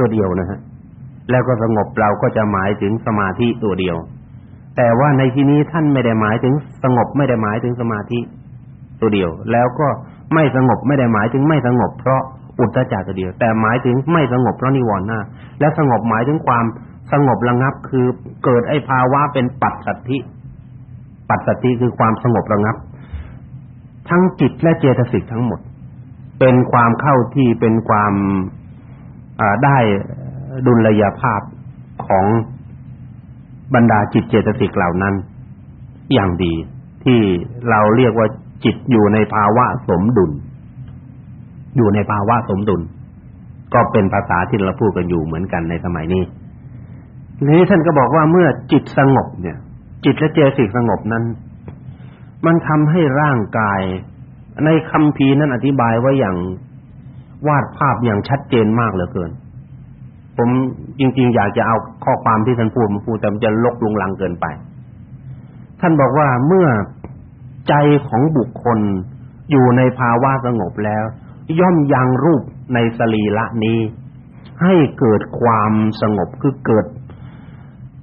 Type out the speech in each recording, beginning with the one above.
ตัวเดียวนะฮะแล้วก็สงบเราก็จะหมายถึงสมาธิตัวเดียว แต่ว่าในที่นี้ท่านไม่ได้หมายถึงสงบไม่ได้หมายถึงสมาธิตัวเดียว แล้วก็ไม่สงบไม่ได้หมายถึงไม่สงบเพราะอุตจักตัวเดียว แต่หมายถึงไม่สงบเพราะนิวรณ์หน้า และสงบหมายถึงความสงบระงับ คือเกิดไอ้ภาวะเป็นปัจสัทธิปัจสัทธิคือความสงบระงับ ทั้งจิตและเจตสิกทั้งหมด เป็นความเข้าที่เป็นความ ได้ดุลยภาพของบรรดาจิตเจตสิกเหล่านั้น อย่างดี ที่เราเรียกว่าจิตอยู่ในภาวะสมดุล อยู่ในภาวะสมดุล ก็เป็นภาษาที่เราพูดกันอยู่เหมือนกันในสมัยนี้นี้ท่านก็บอกว่าเมื่อจิตสงบเนี่ย จิตและเจตสิกสงบนั้น มันทำให้ร่างกายในคัมภีร์นั้นอธิบายไว้อย่าง วาดภาพอย่างชัดเจนมากเหลือเกิน ผมจริง ๆ อยากจะเอาข้อความที่ท่านพูดมาพูดแต่มันจะลกลุงลังเกินไป ท่านบอกว่าเมื่อใจของบุคคลอยู่ในภาวะสงบแล้ว ย่อมยังรูปในสรีระนี้ ให้เกิดความสงบคือเกิด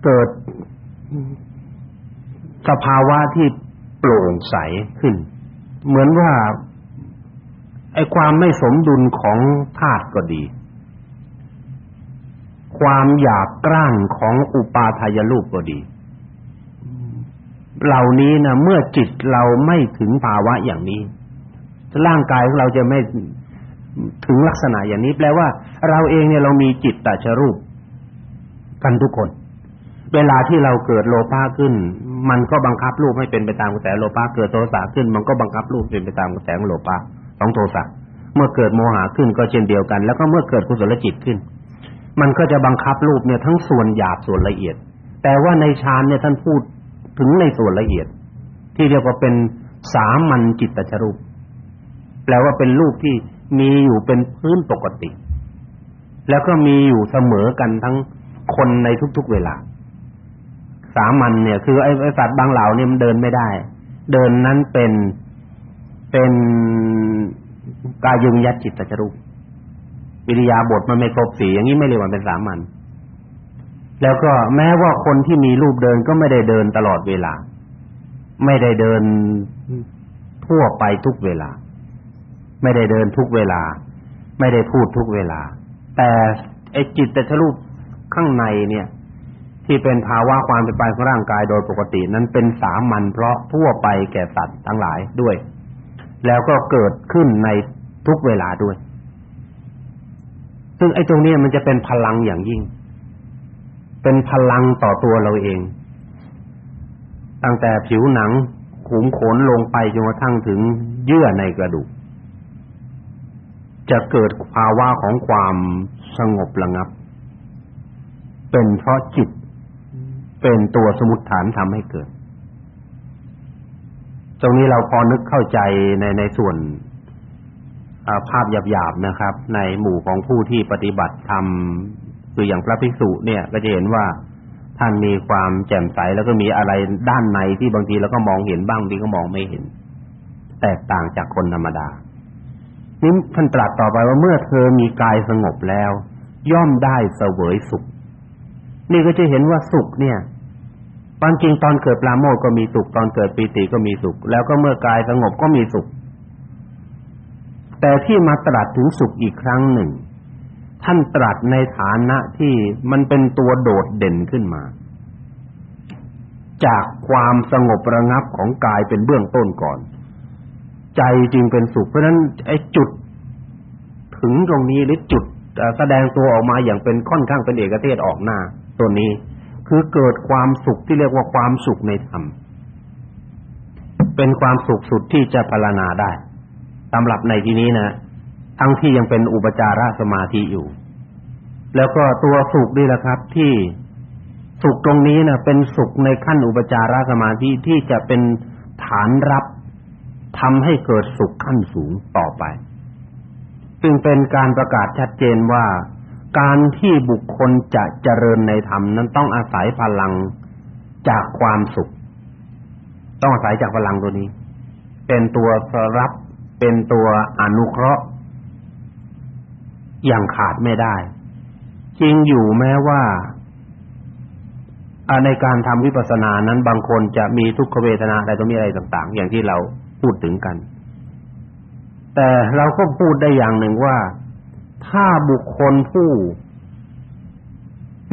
เกิดสภาวะที่โปร่งใสขึ้น เหมือนว่า ไอ้ความไม่สมดุลของธาตุก็ดี ความหยาบกร้านของอุปาทายรูปก็ดี เหล่านี้นะเมื่อจิตเราไม่ถึงภาวะอย่างนี้ ร่างกายของเราจะไม่ถึงลักษณะอย่างนี้ แปลว่า เราเองเนี่ยเรามีจิตตชรูป กันทุกคน เวลาที่เราเกิดโลภะขึ้น มันก็บังคับรูปให้เป็นไปตามกระแสโลภะเกิดโทสะขึ้น มันก็บังคับรูปเป็นไปตามกระแสโลภะ ของโทสะเมื่อเกิดโมหะขึ้นก็เช่นเดียวกัน แล้วก็เมื่อเกิดกุศลจิตขึ้น มันก็จะบังคับรูปเนี่ยทั้งส่วนหยาบส่วนละเอียด แต่ว่าในฌานเนี่ยท่านพูดถึงในส่วนละเอียด ที่เรียกว่าเป็นสามัญจิตตชรูป แปลว่าเป็นรูปที่มีอยู่เป็นพื้นปกติ แล้วก็มีอยู่เสมอกันทั้งคนในทุกๆเวลา สามัญเนี่ย คือไอ้สัตว์บางเหล่าเนี่ยมันเดินไม่ได้ เดินนั้นเป็น เป็นกายุงยัดจิตตชรูปวิริยาบทมันไม่ครบสีอย่างนี้ไม่เรียกว่าเป็นสามัญแล้วก็แม้ว่าคนที่มีรูปเดินก็ไม่ได้เดินตลอดเวลา ไม่ได้เดินทั่วไปทุกเวลา ไม่ได้เดินทุกเวลา ไม่ได้พูดทุกเวลา แต่ไอ้จิตแต่รูปข้างในเนี่ย ที่เป็นภาวะความเป็นไปของร่างกายโดยปกติ นั้นเป็นสามัญเพราะทั่วไปแก่สัตว์ทั้งหลายด้วย แล้วก็เกิดขึ้นในทุกเวลาด้วย ซึ่งไอ้ตรงนี้มันจะเป็นพลังอย่างยิ่ง เป็นพลังต่อตัวเราเอง ตั้งแต่ผิวหนังขุมขนลงไปจนกระทั่งถึงเยื่อในกระดูก จะเกิดภาวะของความสงบระงับ เป็นเพราะจิต เป็นตัวสมุทฐานทำให้เกิด ตรงนี้เราพอนึกเข้าใจในในส่วนภาพหยาบๆนะครับ ในหมู่ของผู้ที่ปฏิบัติธรรมคืออย่างพระภิกษุเนี่ย ก็จะเห็นว่าท่านมีความแจ่มใสแล้วก็มีอะไรด้านในที่บางทีเราก็มองเห็นบ้างบางทีก็มองไม่เห็น แตกต่างจากคนธรรมดานี่ท่านตรัสต่อไปว่าเมื่อเธอมีกายสงบแล้ว ย่อมได้เสวยสุข นี่ก็จะเห็นว่าสุขเนี่ย บางจริงตอนเกิดปราโมทก็มีสุขตอนเกิดปีติก็มีสุข แล้วก็เมื่อกายสงบก็มีสุข แต่ที่มาตรัสถึงสุขอีกครั้งหนึ่ง ท่านตรัสในฐานะที่มันเป็นตัวโดดเด่นขึ้นมา จากความสงบระงับของกายเป็นเบื้องต้นก่อน ใจจึงเป็นสุขเพราะฉะนั้นไอ้จุด ถึงตรงนี้หรือจุดแสดงตัวออกมาอย่างเป็นค่อนข้างเป็นเอกเทศออกหน้าตัวนี้ คือเกิดความสุขที่เรียกว่าความสุขในธรรม เป็นความสุขสุดที่จะพรรณนาได้สำหรับในที่นี้นะทั้งที่ยังเป็นอุปจารสมาธิอยู่ แล้วก็ตัวสุขนี่แหละครับ ที่สุขตรงนี้นะเป็นสุขในขั้นอุปจารสมาธิที่จะเป็นฐานรับทำให้เกิดสุขขั้นสูงต่อไป ซึ่งเป็นการประกาศชัดเจนว่า การที่บุคคลจะเจริญในธรรมนั้นต้องอาศัยพลังจากความสุข ต้องอาศัยจากพลังตัวนี้ เป็นตัวรับ เป็นตัวอนุเคราะห์ อย่างขาดไม่ได้ จริงอยู่แม้ว่าในการทำวิปัสสนานั้นบางคนจะมีทุกขเวทนาอะไรต่อมีอะไรต่างๆ อย่างที่เราพูดถึงกัน แต่เราก็พูดได้อย่างหนึ่งว่า ถ้าบุคคลผู้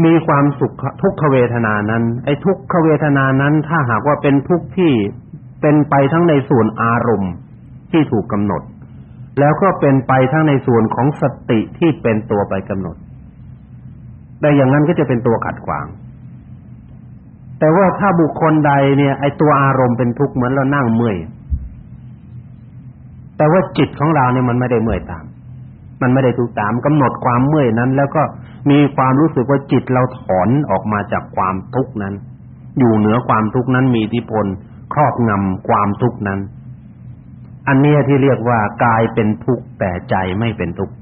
มีความสุขทุกขเวทนานั้น ไอ้ทุกขเวทนานั้น ถ้าหากว่าเป็นทุกข์ที่เป็นไปทั้งในส่วนอารมณ์ที่ถูกกำหนด แล้วก็เป็นไปทั้งในส่วนของสติที่เป็นตัวไปกำหนดแต่อย่างนั้นก็จะเป็นตัวขัดขวาง แต่ว่าถ้าบุคคลใดเนี่ย ไอ้ตัวอารมณ์เป็นทุกข์เหมือนเรานั่งเมื่อยแต่ว่าจิตของเราเนี่ยมันไม่ได้เมื่อยตาม มันไม่ได้ทุกตามกำหนดความเมื่อยนั้น แล้วก็มีความรู้สึกว่าจิตเราถอนออกมาจากความทุกข์นั้น อยู่เหนือความทุกข์นั้นมีอิทธิพลครอบงำความทุกข์นั้น อันนี้ที่เรียกว่ากายเป็นทุกข์แต่ใจไม่เป็นทุกข์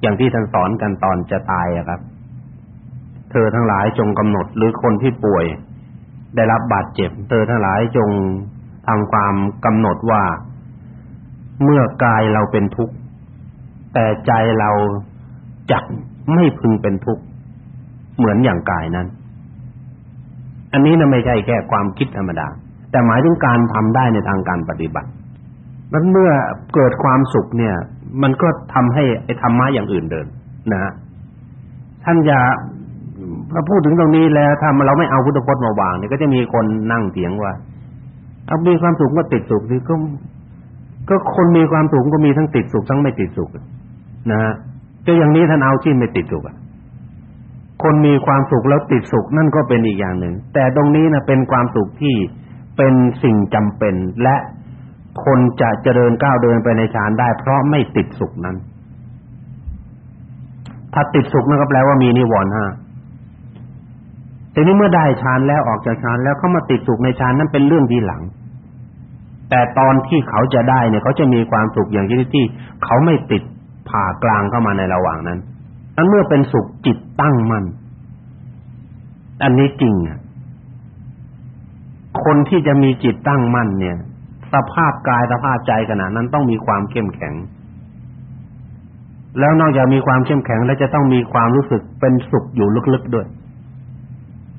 อย่างที่ท่านสอนกันตอนจะตายอะครับ เธอทั้งหลายจงกำหนดหรือคนที่ป่วย ได้รับบาดเจ็บ เธอทั้งหลายจงทำความกำหนดว่า เมื่อกายเราเป็นทุกข์ แต่ใจเราจักไม่พึงเป็นทุกข์เหมือนอย่างกายนั้น อันนี้นะไม่ใช่แค่ความคิดธรรมดา แต่หมายถึงการทำได้ในทางการปฏิบัติมันเมื่อเกิดความสุขเนี่ย มันก็ทำให้ไอ้ธรรมะอย่างอื่นเดิน นะฮะท่านอย่าพอพูดถึงตรงนี้แล้วถ้าเราไม่เอาพุทธพจน์มาวางเนี่ยก็จะมีคนนั่งเถียงว่าเอามีความสุขก็ติดสุขสิก็ก็คนมีความสุขก็มีทั้งติดสุขทั้งไม่ติดสุข นะฮะก็อย่างนี้ท่านเอาที่ไม่ติดสุขคนมีความสุขแล้วติดสุขนั่นก็เป็นอีกอย่างหนึ่ง แต่ตรงนี้นะเป็นความสุขที่เป็นสิ่งจำเป็น และคนจะเจริญก้าวเดินไปในฌานได้ เพราะไม่ติดสุขนั้น ถ้าติดสุขนั่นก็แปลว่ามีนิวรณ์ห้าแต่นี้เมื่อได้ฌานแล้วออกจากฌานแล้วเขามาติดสุขในฌานนั้นเป็นเรื่องทีหลัง แต่ตอนที่เขาจะได้เนี่ยเขาจะมีความสุขอย่างที่ที่เขาไม่ติด ผ่ากลางเข้ามาในระหว่างนั้นนั้นเมื่อเป็นสุขจิตตั้งมั่นอันนี้จริงอะคนที่จะมีจิตตั้งมั่นเนี่ย สภาพกายสภาพใจขนาดนั้นต้องมีความเข้มแข็ง แล้วนอกจากมีความเข้มแข็งแล้วจะต้องมีความรู้สึกเป็นสุขอยู่ลึกๆด้วย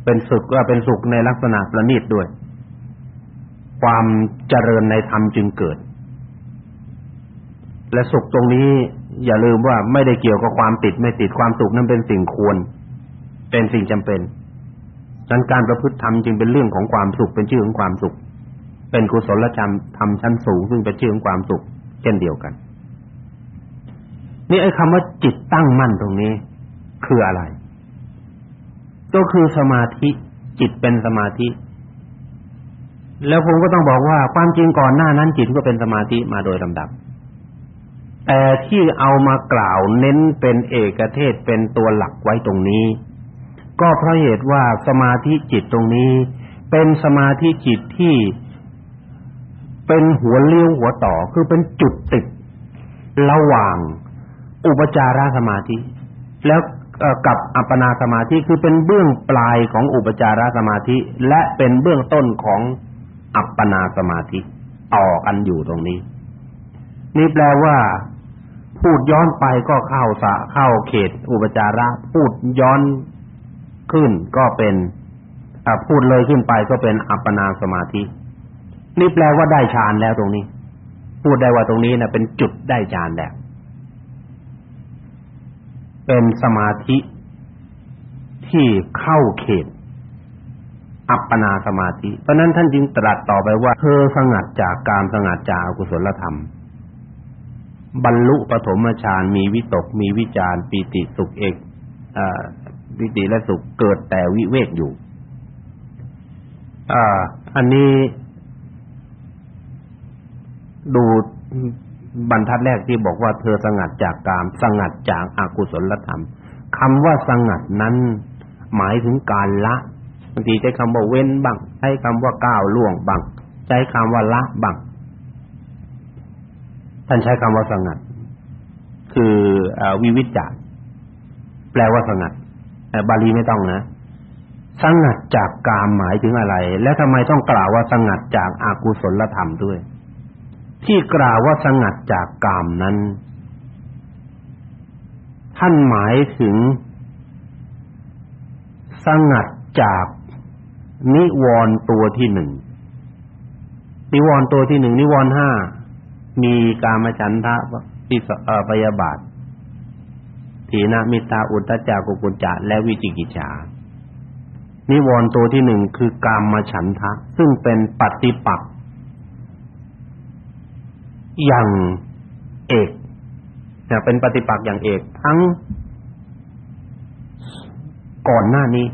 เป็นสุขก็เป็นสุขในลักษณะประณีตด้วย ความเจริญในธรรมจึงเกิด และสุขตรงนี้ อย่าลืมว่าไม่ได้เกี่ยวกับความติดไม่ติดความสุขนั้นเป็นสิ่งควร เป็นสิ่งจำเป็นดังการประพฤติธรรมจึงเป็นเรื่องของความสุขเป็นชื่อของความสุข เป็นกุศลธรรมธรรมชั้นสูงซึ่งเป็นชื่อของความสุข เช่นเดียวกัน นี่ไอ้คำว่าจิตตั้งมั่นตรงนี้คืออะไร ก็คือสมาธิจิตเป็นสมาธิ แล้วผมก็ต้องบอกว่าความจริงก่อนหน้านั้นจิตก็เป็นสมาธิมาโดยลำดับ ที่เอามากล่าวเน้นเป็นเอกเทศเป็นตัวหลักไว้ตรงนี้ ก็เพราะเหตุว่าสมาธิจิตตรงนี้ เป็นสมาธิจิตที่เป็นหัวเลี้ยวหัวต่อคือเป็นจุดติด ระหว่างอุปจารสมาธิ แล้วกับอัปปนาสมาธิคือเป็นเบื้องปลายของอุปจารสมาธิ และเป็นเบื้องต้นของอัปปนาสมาธิต่อกันอยู่ตรงนี้ นี่แปลว่า พูดย้อนไปก็เข้าสะเข้าเขต อุปจาระ พูดย้อนขึ้นก็เป็นพูดเลยขึ้นไปก็เป็นอัปปนาสมาธิ นี่แปลว่าได้ฌานแล้วตรงนี้ พูดได้ว่าตรงนี้นะเป็นจุดได้ฌานแล้วเป็นสมาธิที่เข้าเขต อัปปนาสมาธิ เพราะนั้นท่านจึงตรัสต่อไปว่า เธอสงัดจากการสงัดจากอกุศลธรรม บรรลุปฐมฌานมีวิตกมีวิจารปีติสุขเอกอ่าวิติและสุขเกิดแต่วิเวกอยู่อ่า อันนี้ ดูบรรทัดแรกที่บอกว่าเธอสงัดจากกาม สงัดจากอากุศลธรรมคำว่าสงัดนั้น หมายถึงการละบางทีใช้คำว่าเว้นบ้างใช้คำว่าก้าวล่วงบ้างใช้คำว่าละบ้าง ท่านใช้คำว่าสงัด คือวิวิจจะแปลว่าสงัดแต่บาลีไม่ต้องนะสงัดจากกามหมายถึงอะไร และทำไมต้องกล่าวว่าสงัดจากอากุศลธรรมด้วย ที่กล่าวว่าสงัดจากกามนั้น ท่านหมายถึงสงัดจากนิวรณ์ตัวที่หนึ่งนิวรณ์ตัวที่หนึ่งนิวรณ์ห้า มีกามฉันทะปิสเอ่อพยาบาทถีนมิตาอุตตจากุกุจจะและวิจิกิจฉานิวรณ์ตัวที่หนึ่งคือกามฉันทะ ซึ่งเป็นปฏิปักษ์อย่างเอกจะเป็นปฏิปักษ์อย่างเอกทั้งก่อนหน้านี้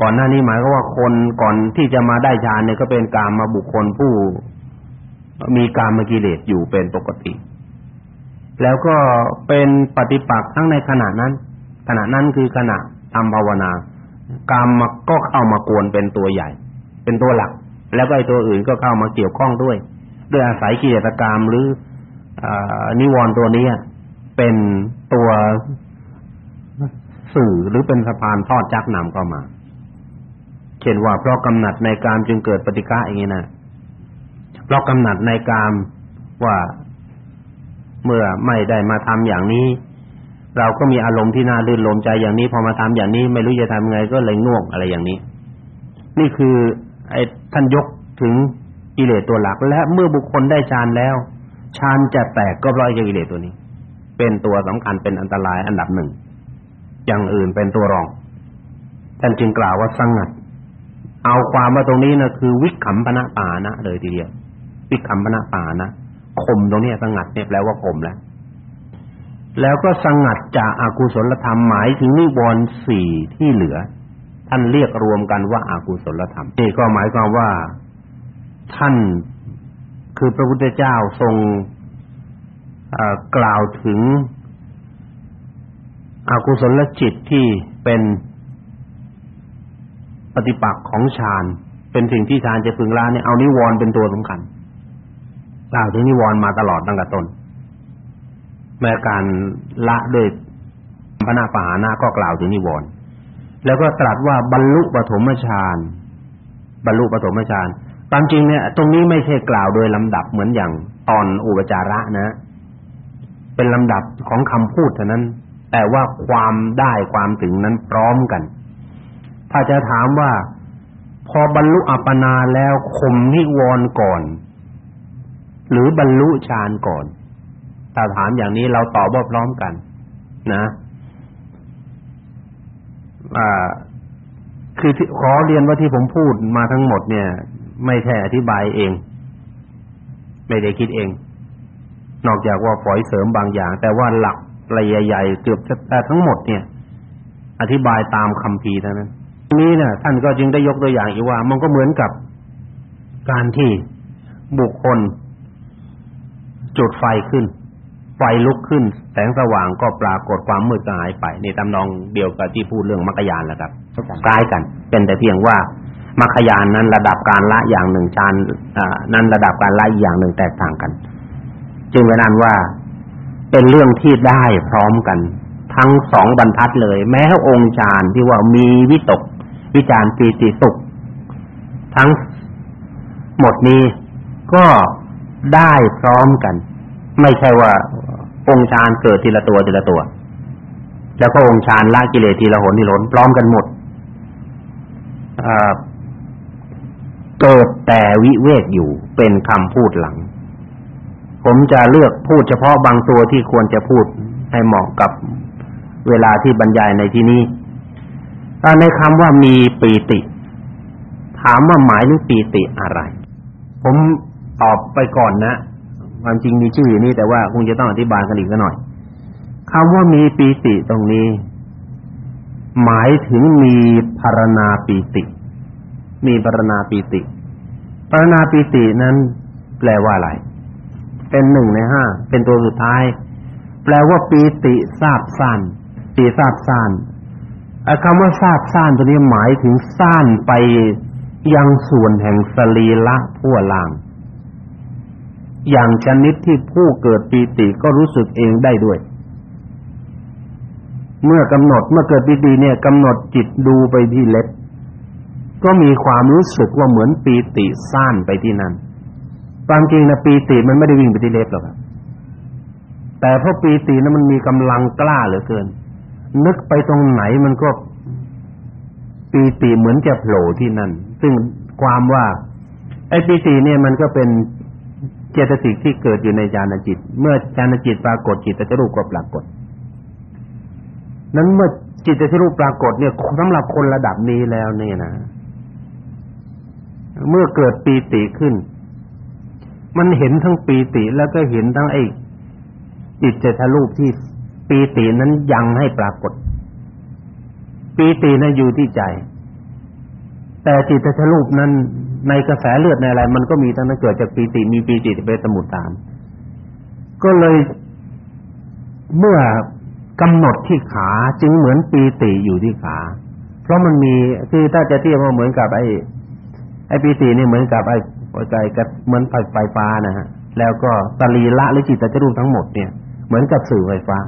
ก่อนหน้านี้หมายก็ว่าคนก่อนที่จะมาได้ฌานเนี่ยก็เป็นกามมาบุคคลผู้ มีกามกิเลสอยู่เป็นปกติ แล้วก็เป็นปฏิปักษ์ทั้งในขณะนั้น ขณะนั้นคือขณะทำภาวนากามมก็เข้ามากวนเป็นตัวใหญ่ เป็นตัวหลัก แล้วก็ไอ้ตัวอื่นก็เข้ามาเกี่ยวข้องด้วยด้วยอาศัยกิเลสกรรมหรือนิวรณ์ตัวนี้เป็นตัวสื่อหรือเป็นสะพานทอดจักนำเข้ามา เช่นว่าเพราะกำหนัดในการจึงเกิดปฏิฆะอย่างนี้นะ เรากำหนัดในกามว่าเมื่อไม่ได้มาทำอย่างนี้ เราก็มีอารมณ์ที่น่าลื่นลมใจอย่างนี้ พอมาทำอย่างนี้ ไม่รู้จะทำไงก็เลยง่วงอะไรอย่างนี้ นี่คือ ไอ้ท่านยกถึงกิเลสตัวหลัก และเมื่อบุคคลได้ฌานแล้วฌานจะแตกก็เพราะไอ้กิเลสตัวนี้ เป็นตัวสำคัญเป็นอันตรายอันดับหนึ่งอย่างอื่นเป็นตัวรองท่านจึงกล่าวว่าสงัด เอาความว่าตรงนี้นะคือวิคัมปนะปานะเลยทีเดียว วิคัมปนะปานะข่มตรงนี้สงัดเนี่ยแปลว่าข่มแล้วแล้วก็สงัดจากอากุศลธรรมหมายถึงนิวรณ์สี่ที่เหลือ ท่านเรียกรวมกันว่าอากุศลธรรมนี่ก็หมายความว่า ท่านคือพระพุทธเจ้าทรงกล่าวถึงอกุศลจิตที่เป็นปฏิปักษ์ของฌานเป็นสิ่งที่ฌานจะพึงละเนี่ยเอานิวรณ์เป็นตัวสำคัญ กล่าวถึงนิวรณ์มาตลอดตั้งแต่ต้นแม้การละด้วยพระนาปหานาก็กล่าวถึงนิวรณ์แล้วก็ตรัสว่าบรรลุปฐมฌานบรรลุปฐมฌานตามจริงเนี่ยตรงนี้ไม่ใช่กล่าวโดยลำดับเหมือนอย่างตอนอุปจาระนะ เป็นลำดับของคำพูดเท่านั้น แต่ว่าความได้ความถึงนั้นพร้อมกัน ถ้าจะถามว่า พอบรรลุอัปปนาแล้วข่มนิวรณ์ก่อน หรือบรรลุฌานก่อนถ้าถามอย่างนี้เราตอบว่าพร้อมกัน นะอ่าคือขอเรียนว่าที่ผมพูดมาทั้งหมดเนี่ย ไม่ใช่อธิบายเอง ไม่ได้คิดเอง นอกจากว่าฝอยเสริมบางอย่าง แต่ว่าหลักระยใหญ่เกือบแต่ทั้งหมดเนี่ย อธิบายตามคัมภีร์เท่านั้นนี้เนี่ยท่านก็จึงได้ยกตัวอย่างอีกว่า มันก็เหมือนกับการที่บุคคล จุดไฟขึ้น ไฟลุกขึ้น แสงสว่างก็ปรากฏความมืดก็หายไปในตำนองเดียวกับที่พูดเรื่องมรรคยานแหละครับคล้ายกัน เป็นแต่เพียงว่ามรรคญาณนั้นระดับการละอย่างหนึ่งฌานอ่านั้นระดับการละอีกอย่างหนึ่งแตกต่างกัน จึงเป็นนั้นว่าเป็นเรื่องที่ได้พร้อมกัน ทั้งสองบรรทัดเลย แม้องค์ฌานที่ว่ามีวิตก วิจารปีติสุข ทั้งหมดนี้ก็ได้พร้อมกัน ไม่ใช่ว่าองค์ฌานเกิดทีละตัวทีละตัว แล้วก็องค์ฌานละกิเลสทีละหนทีละหนพร้อมกันหมดเกิดแต่วิเวกอยู่เป็นคำพูดหลัง ผมจะเลือกพูดเฉพาะบางตัวที่ควรจะพูดให้เหมาะกับเวลาที่บรรยายในที่นี้ในคำว่ามีปีติ ถามว่าหมายถึงปีติอะไร ผมตอบไปก่อนนะ ความจริงมีชื่ออยู่นี่แต่ว่าคงจะต้องอธิบายกันอีกหน่อยคำว่ามีปีติตรงนี้ หมายถึงมีภารณาปีติ มีปรณาปีติปรณาปีตินั้น แปลว่าอะไรเป็นหนึ่งในห้าเป็นตัวสุดท้าย แปลว่าปีติทราบซ่านปีทราบซ่านคำว่าทราบซ่านตัวนี้หมายถึงซ่านไปยังส่วนแห่งสรีละทั่วล่าง อย่างชนิดที่ผู้เกิดปีติก็รู้สึกเองได้ด้วย เมื่อกำหนดเมื่อเกิดปีติเนี่ยกำหนดจิตดูไปที่เล็บ ก็มีความรู้สึกว่าเหมือนปีติซ่านไปที่นั่นความจริงนะปีติมันไม่ได้วิ่งไปที่เล็บหรอกครับแต่เพราะปีตินั้นมันมีกำลังกล้าเหลือเกิน นึกไปตรงไหนมันก็ปีติเหมือนจะโผล่ที่นั่น ซึ่งความว่า ไอ้ปีติเนี่ยมันก็เป็น จตสิกที่เกิดอยู่ในญาณจิต เมื่อญาณจิตปรากฏจิตจะรูปก็ปรากฏ นั้นเมื่อจิตจะรูปปรากฏเนี่ยสำหรับคนระดับนี้แล้วเนี่ยนะ เมื่อเกิดปีติขึ้น มันเห็นทั้งปีติแล้วก็เห็นทั้งไอ้จิตเจตรูปที่ปีตินั้นยังให้ปรากฏ ปีตินั้นอยู่ที่ใจ แต่จิตเจตรูปนั้น ในกระแสเลือดในอะไรมันก็มีทั้งนั้นเกิดจากปีติมีปีติเป็นสมุทฐาน ก็เลยเมื่อกำหนดที่ขาจึงเหมือนปีติอยู่ที่ขา เพราะมันมีคือถ้าจะเทียบว่าเหมือนกับไอ้ไอ้ปีตินี่เหมือนกับไอ้หัวใจกับเหมือนไฟไฟฟ้านะฮะแล้วก็ตรีละหรือจิตตจรูปทั้งหมดเนี่ยเหมือนกับสื่อไฟฟ้า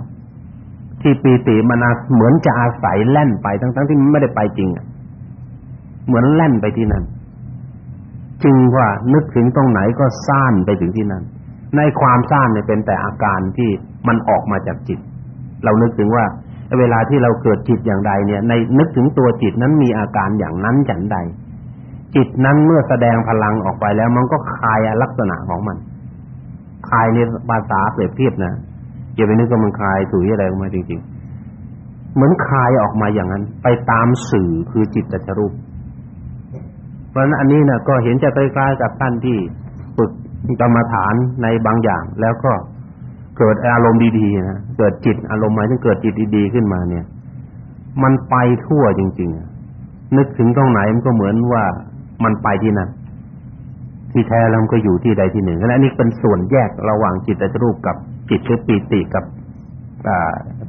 ที่ปีติมันเหมือนจะอาศัยแล่นไปทั้งๆที่มันไม่ได้ไปจริงอะเหมือนแล่นไปที่นั่น จึงว่านึกถึงตรงไหนก็ซ่านไปถึงที่นั่น ในความซ่านเนี่ยเป็นแต่อาการที่มันออกมาจากจิต เรานึกถึงว่าเวลาที่เราเกิดจิตอย่างใดเนี่ย ในนึกถึงตัวจิตนั้นมีอาการอย่างนั้นฉันใด จิตนั้นเมื่อแสดงพลังออกไปแล้วมันก็คลายลักษณะของมันคลายในภาษาเปรียบเทียบนะอย่าไปนึกว่ามันคลายถุยอะไรออกมาจริงๆ เหมือนคลายออกมาอย่างนั้น ไปตามสื่อคือจิตตรูป เพราะฉะนั้นอันนี้นะก็เห็นจะคล้ายๆกับท่านที่ฝึกกรรมฐานในบางอย่าง แล้วก็เกิดอารมณ์ดีๆนะเกิดจิตอารมณ์หมายถึงเกิดจิตดีๆขึ้นมาเนี่ย มันไปทั่วจริง ๆ นึกถึงตรงไหนมันก็เหมือนว่ามันไปที่นั่นที่แท้แล้วมันก็อยู่ที่ใดที่หนึ่งและนี่เป็นส่วนแยกระหว่างจิตตรูปกับจิตคือปีติกับ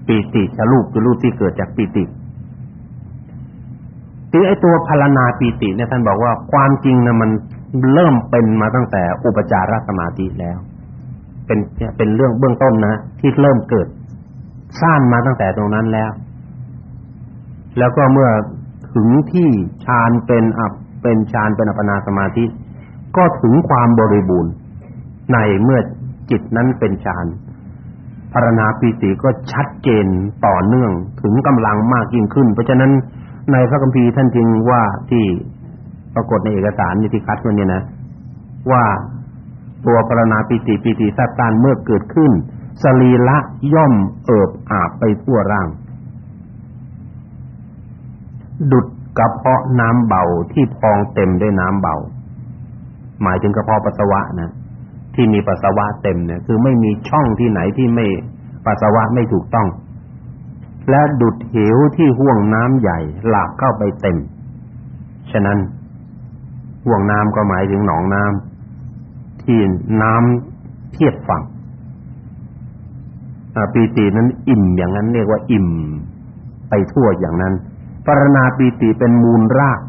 ปีติชรูปคือรูปที่เกิดจากปีติ คือไอ้ตัวพารณาปีติเนี่ยท่านบอกว่าความจริงนะมันเริ่มเป็นมาตั้งแต่อุปจารสมาธิแล้ว เป็นเป็นเรื่องเบื้องต้นนะที่เริ่มเกิดสร้างมาตั้งแต่ตรงนั้นแล้ว แล้วก็เมื่อถึงที่ฌานเป็นอัปเป็นฌานเป็นอัปปนาสมาธิ ก็ถึงความบริบูรณ์ในเมื่อจิตนั้นเป็นฌานพารณาปีติก็ชัดเจนต่อเนื่องถึงกำลังมากยิ่งขึ้น เพราะฉะนั้น ในพระคัมภีร์ท่านจึงว่าที่ปรากฏในเอกสารที่คัดมันเนี่ยนะ ว่าตัวปรณาปิติปิติสัตตานเมื่อเกิดขึ้นสรีละย่อมเอิบอาบไปทั่วร่าง ดุดกระเพาะน้ำเบาที่พองเต็มด้วยน้ำเบา หมายถึงกระเพาะปัสสาวะนะ ที่มีปัสสาวะเต็มเนี่ยคือไม่มีช่องที่ไหนที่ไม่ปัสสาวะไม่ถูกต้อง และดุดเหวที่ห่วงน้ำใหญ่หลากเข้าไปเต็ม ฉะนั้นห่วงน้ำก็หมายถึงหนองน้ำที่น้ำเทียบฝั่งปีตินั้นอิ่มอย่างนั้นเรียกว่าอิ่มไปทั่วอย่างนั้นปรณาปีติเป็นมูลราก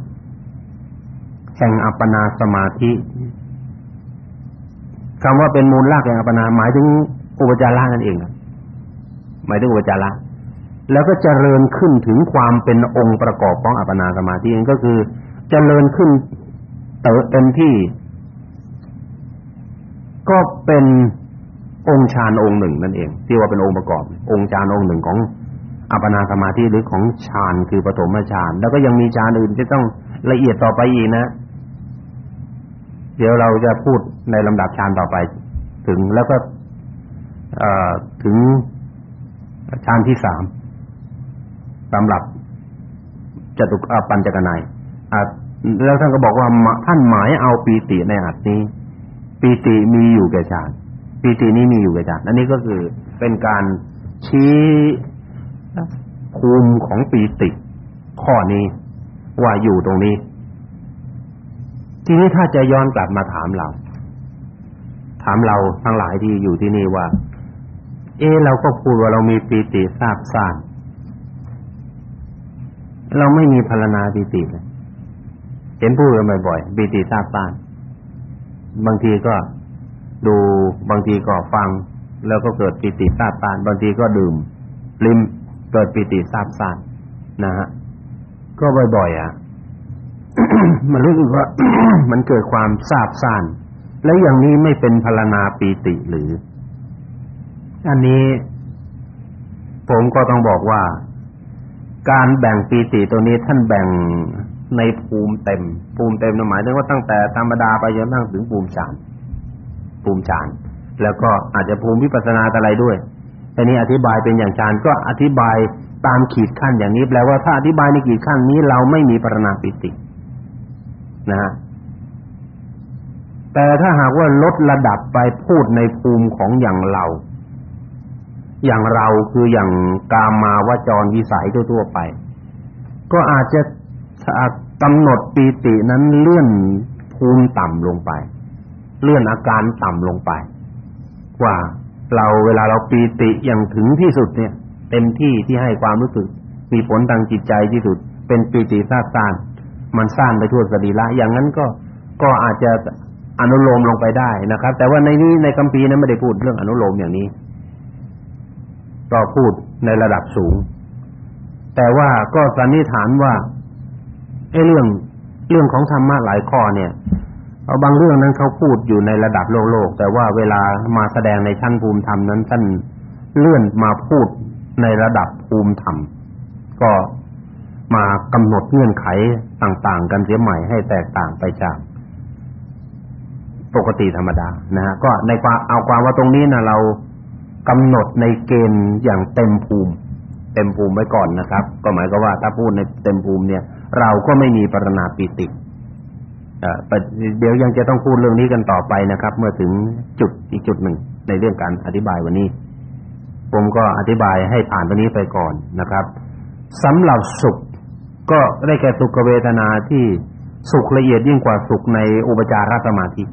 แห่งอัปปนาสมาธิคำว่าเป็นมูลรากแห่งอัปปนาหมายถึงอุปจาระนั่นเองหมายถึงอุปจาระ แล้วก็เจริญขึ้นถึงความเป็นองค์ประกอบของอัปปนาสมาธิเองก็คือเจริญขึ้นเติเต็มที่ ก็เป็นองค์ฌานองค์หนึ่งนั่นเองที่ว่าเป็นองค์ประกอบ องค์ฌานองค์หนึ่งของอัปปนาสมาธิหรือของฌานคือปฐมฌานแล้วก็ยังมีฌานอื่นที่ต้องละเอียดต่อไปอีกนะ เดี๋ยวเราจะพูดในลำดับฌานต่อไป ถึงแล้วก็ถึงฌานที่สาม สำหรับจตุกปัญจกนัยอ่าแล้วท่านก็บอกว่าท่านหมายเอาปีติในอัตนี้ปีติมีอยู่แก่ฌานปีตินี้มีอยู่แก่ฌานอันนี้ก็คือเป็นการชี้ภูมิของปีติ ข้อนี้ว่าอยู่ตรงนี้ ทีนี้ถ้าจะย้อนกลับมาถามเรา ถามเราทั้งหลายที่อยู่ที่นี่ว่า เออเราก็พูดว่าเรามีปีติทราบซ่าน เราไม่มีพลนาปิติเลยเห็นพูดกันบ่อยๆปิติทราบซ่าน บางทีก็ดูบางทีก็ฟัง แล้วก็เกิดปิติทราบซ่าน บางทีก็ดื่มลิมเกิดปิติทราบซ่านนะฮะก็บ่อยๆอะมันรู้สึกว่ามันเกิดความทราบซ่าน แล้วอย่างนี้ไม่เป็นพลนาปีติหรือ อันนี้ ผมก็ต้องบอกว่า การแบ่งปีติตัวนี้ท่านแบ่งในภูมิเต็ม ภูมิเต็มหมายถึงว่าตั้งแต่ธรรมดาไปจนทั้งถึงภูมิฌานภูมิฌานแล้วก็อาจจะภูมิวิปัสสนาอะไรด้วยอันนี้อธิบายเป็นอย่างฌานก็อธิบายตามขีดขั้นอย่างนี้แปลว่าถ้าอธิบายในขีดขั้นนี้เราไม่มีปรณาปิตินะฮะแต่ถ้าหากว่าลดระดับไปพูดในภูมิของอย่างเรา อย่างเราคืออย่างกามาวจรวิสัยทั่วๆไป ก็อาจจะกำหนดปีตินั้นเลื่อนภูมิต่ำลงไป เลื่อนอาการต่ำลงไป ว่าเราเวลาเราปีติอย่างถึงที่สุดเนี่ยเต็มที่ที่ให้ความรู้สึก มีผลทางจิตใจที่สุด เป็นปีติซาบซ่านมันซ่านไปทั่วสรีระอย่างนั้นก็ก็อาจจะอนุโลมลงไปได้นะครับ แต่ว่าในนี้ในคัมภีร์นั้นไม่ได้พูดเรื่องอนุโลมอย่างนี้ ก็พูดในระดับสูง แต่ว่าก็สันนิษฐานว่าไอ้เรื่องเรื่องของธรรมะหลายข้อเนี่ยเอาบางเรื่องนั้นเขาพูดอยู่ในระดับโลกโลก แต่ว่าเวลามาแสดงในชั้นภูมิธรรมนั้นท่านเลื่อนมาพูดในระดับภูมิธรรม ก็มากำหนดเงื่อนไขต่าง ๆ กันเสียใหม่ให้แตกต่างไปจากปกติธรรมดานะฮะก็ในความเอาความว่าตรงนี้นะเรา กำหนดในเกณฑ์อย่างเต็มภูมิ เต็มภูมิไว้ก่อนนะครับ ก็หมายก็ว่าถ้าพูดในเต็มภูมิเนี่ย เราก็ไม่มีปรณาปิติเอ่อเดี๋ยวยังจะต้องพูดเรื่องนี้กันต่อไปนะครับ เมื่อถึงจุดอีกจุดหนึ่งในเรื่องการอธิบายวันนี้ ผมก็อธิบายให้ผ่านตัวนี้ไปก่อนนะครับสำหรับสุข ก็ได้แก่สุขเวทนาที่สุขละเอียดยิ่งกว่าสุขในอุปจารสมาธิ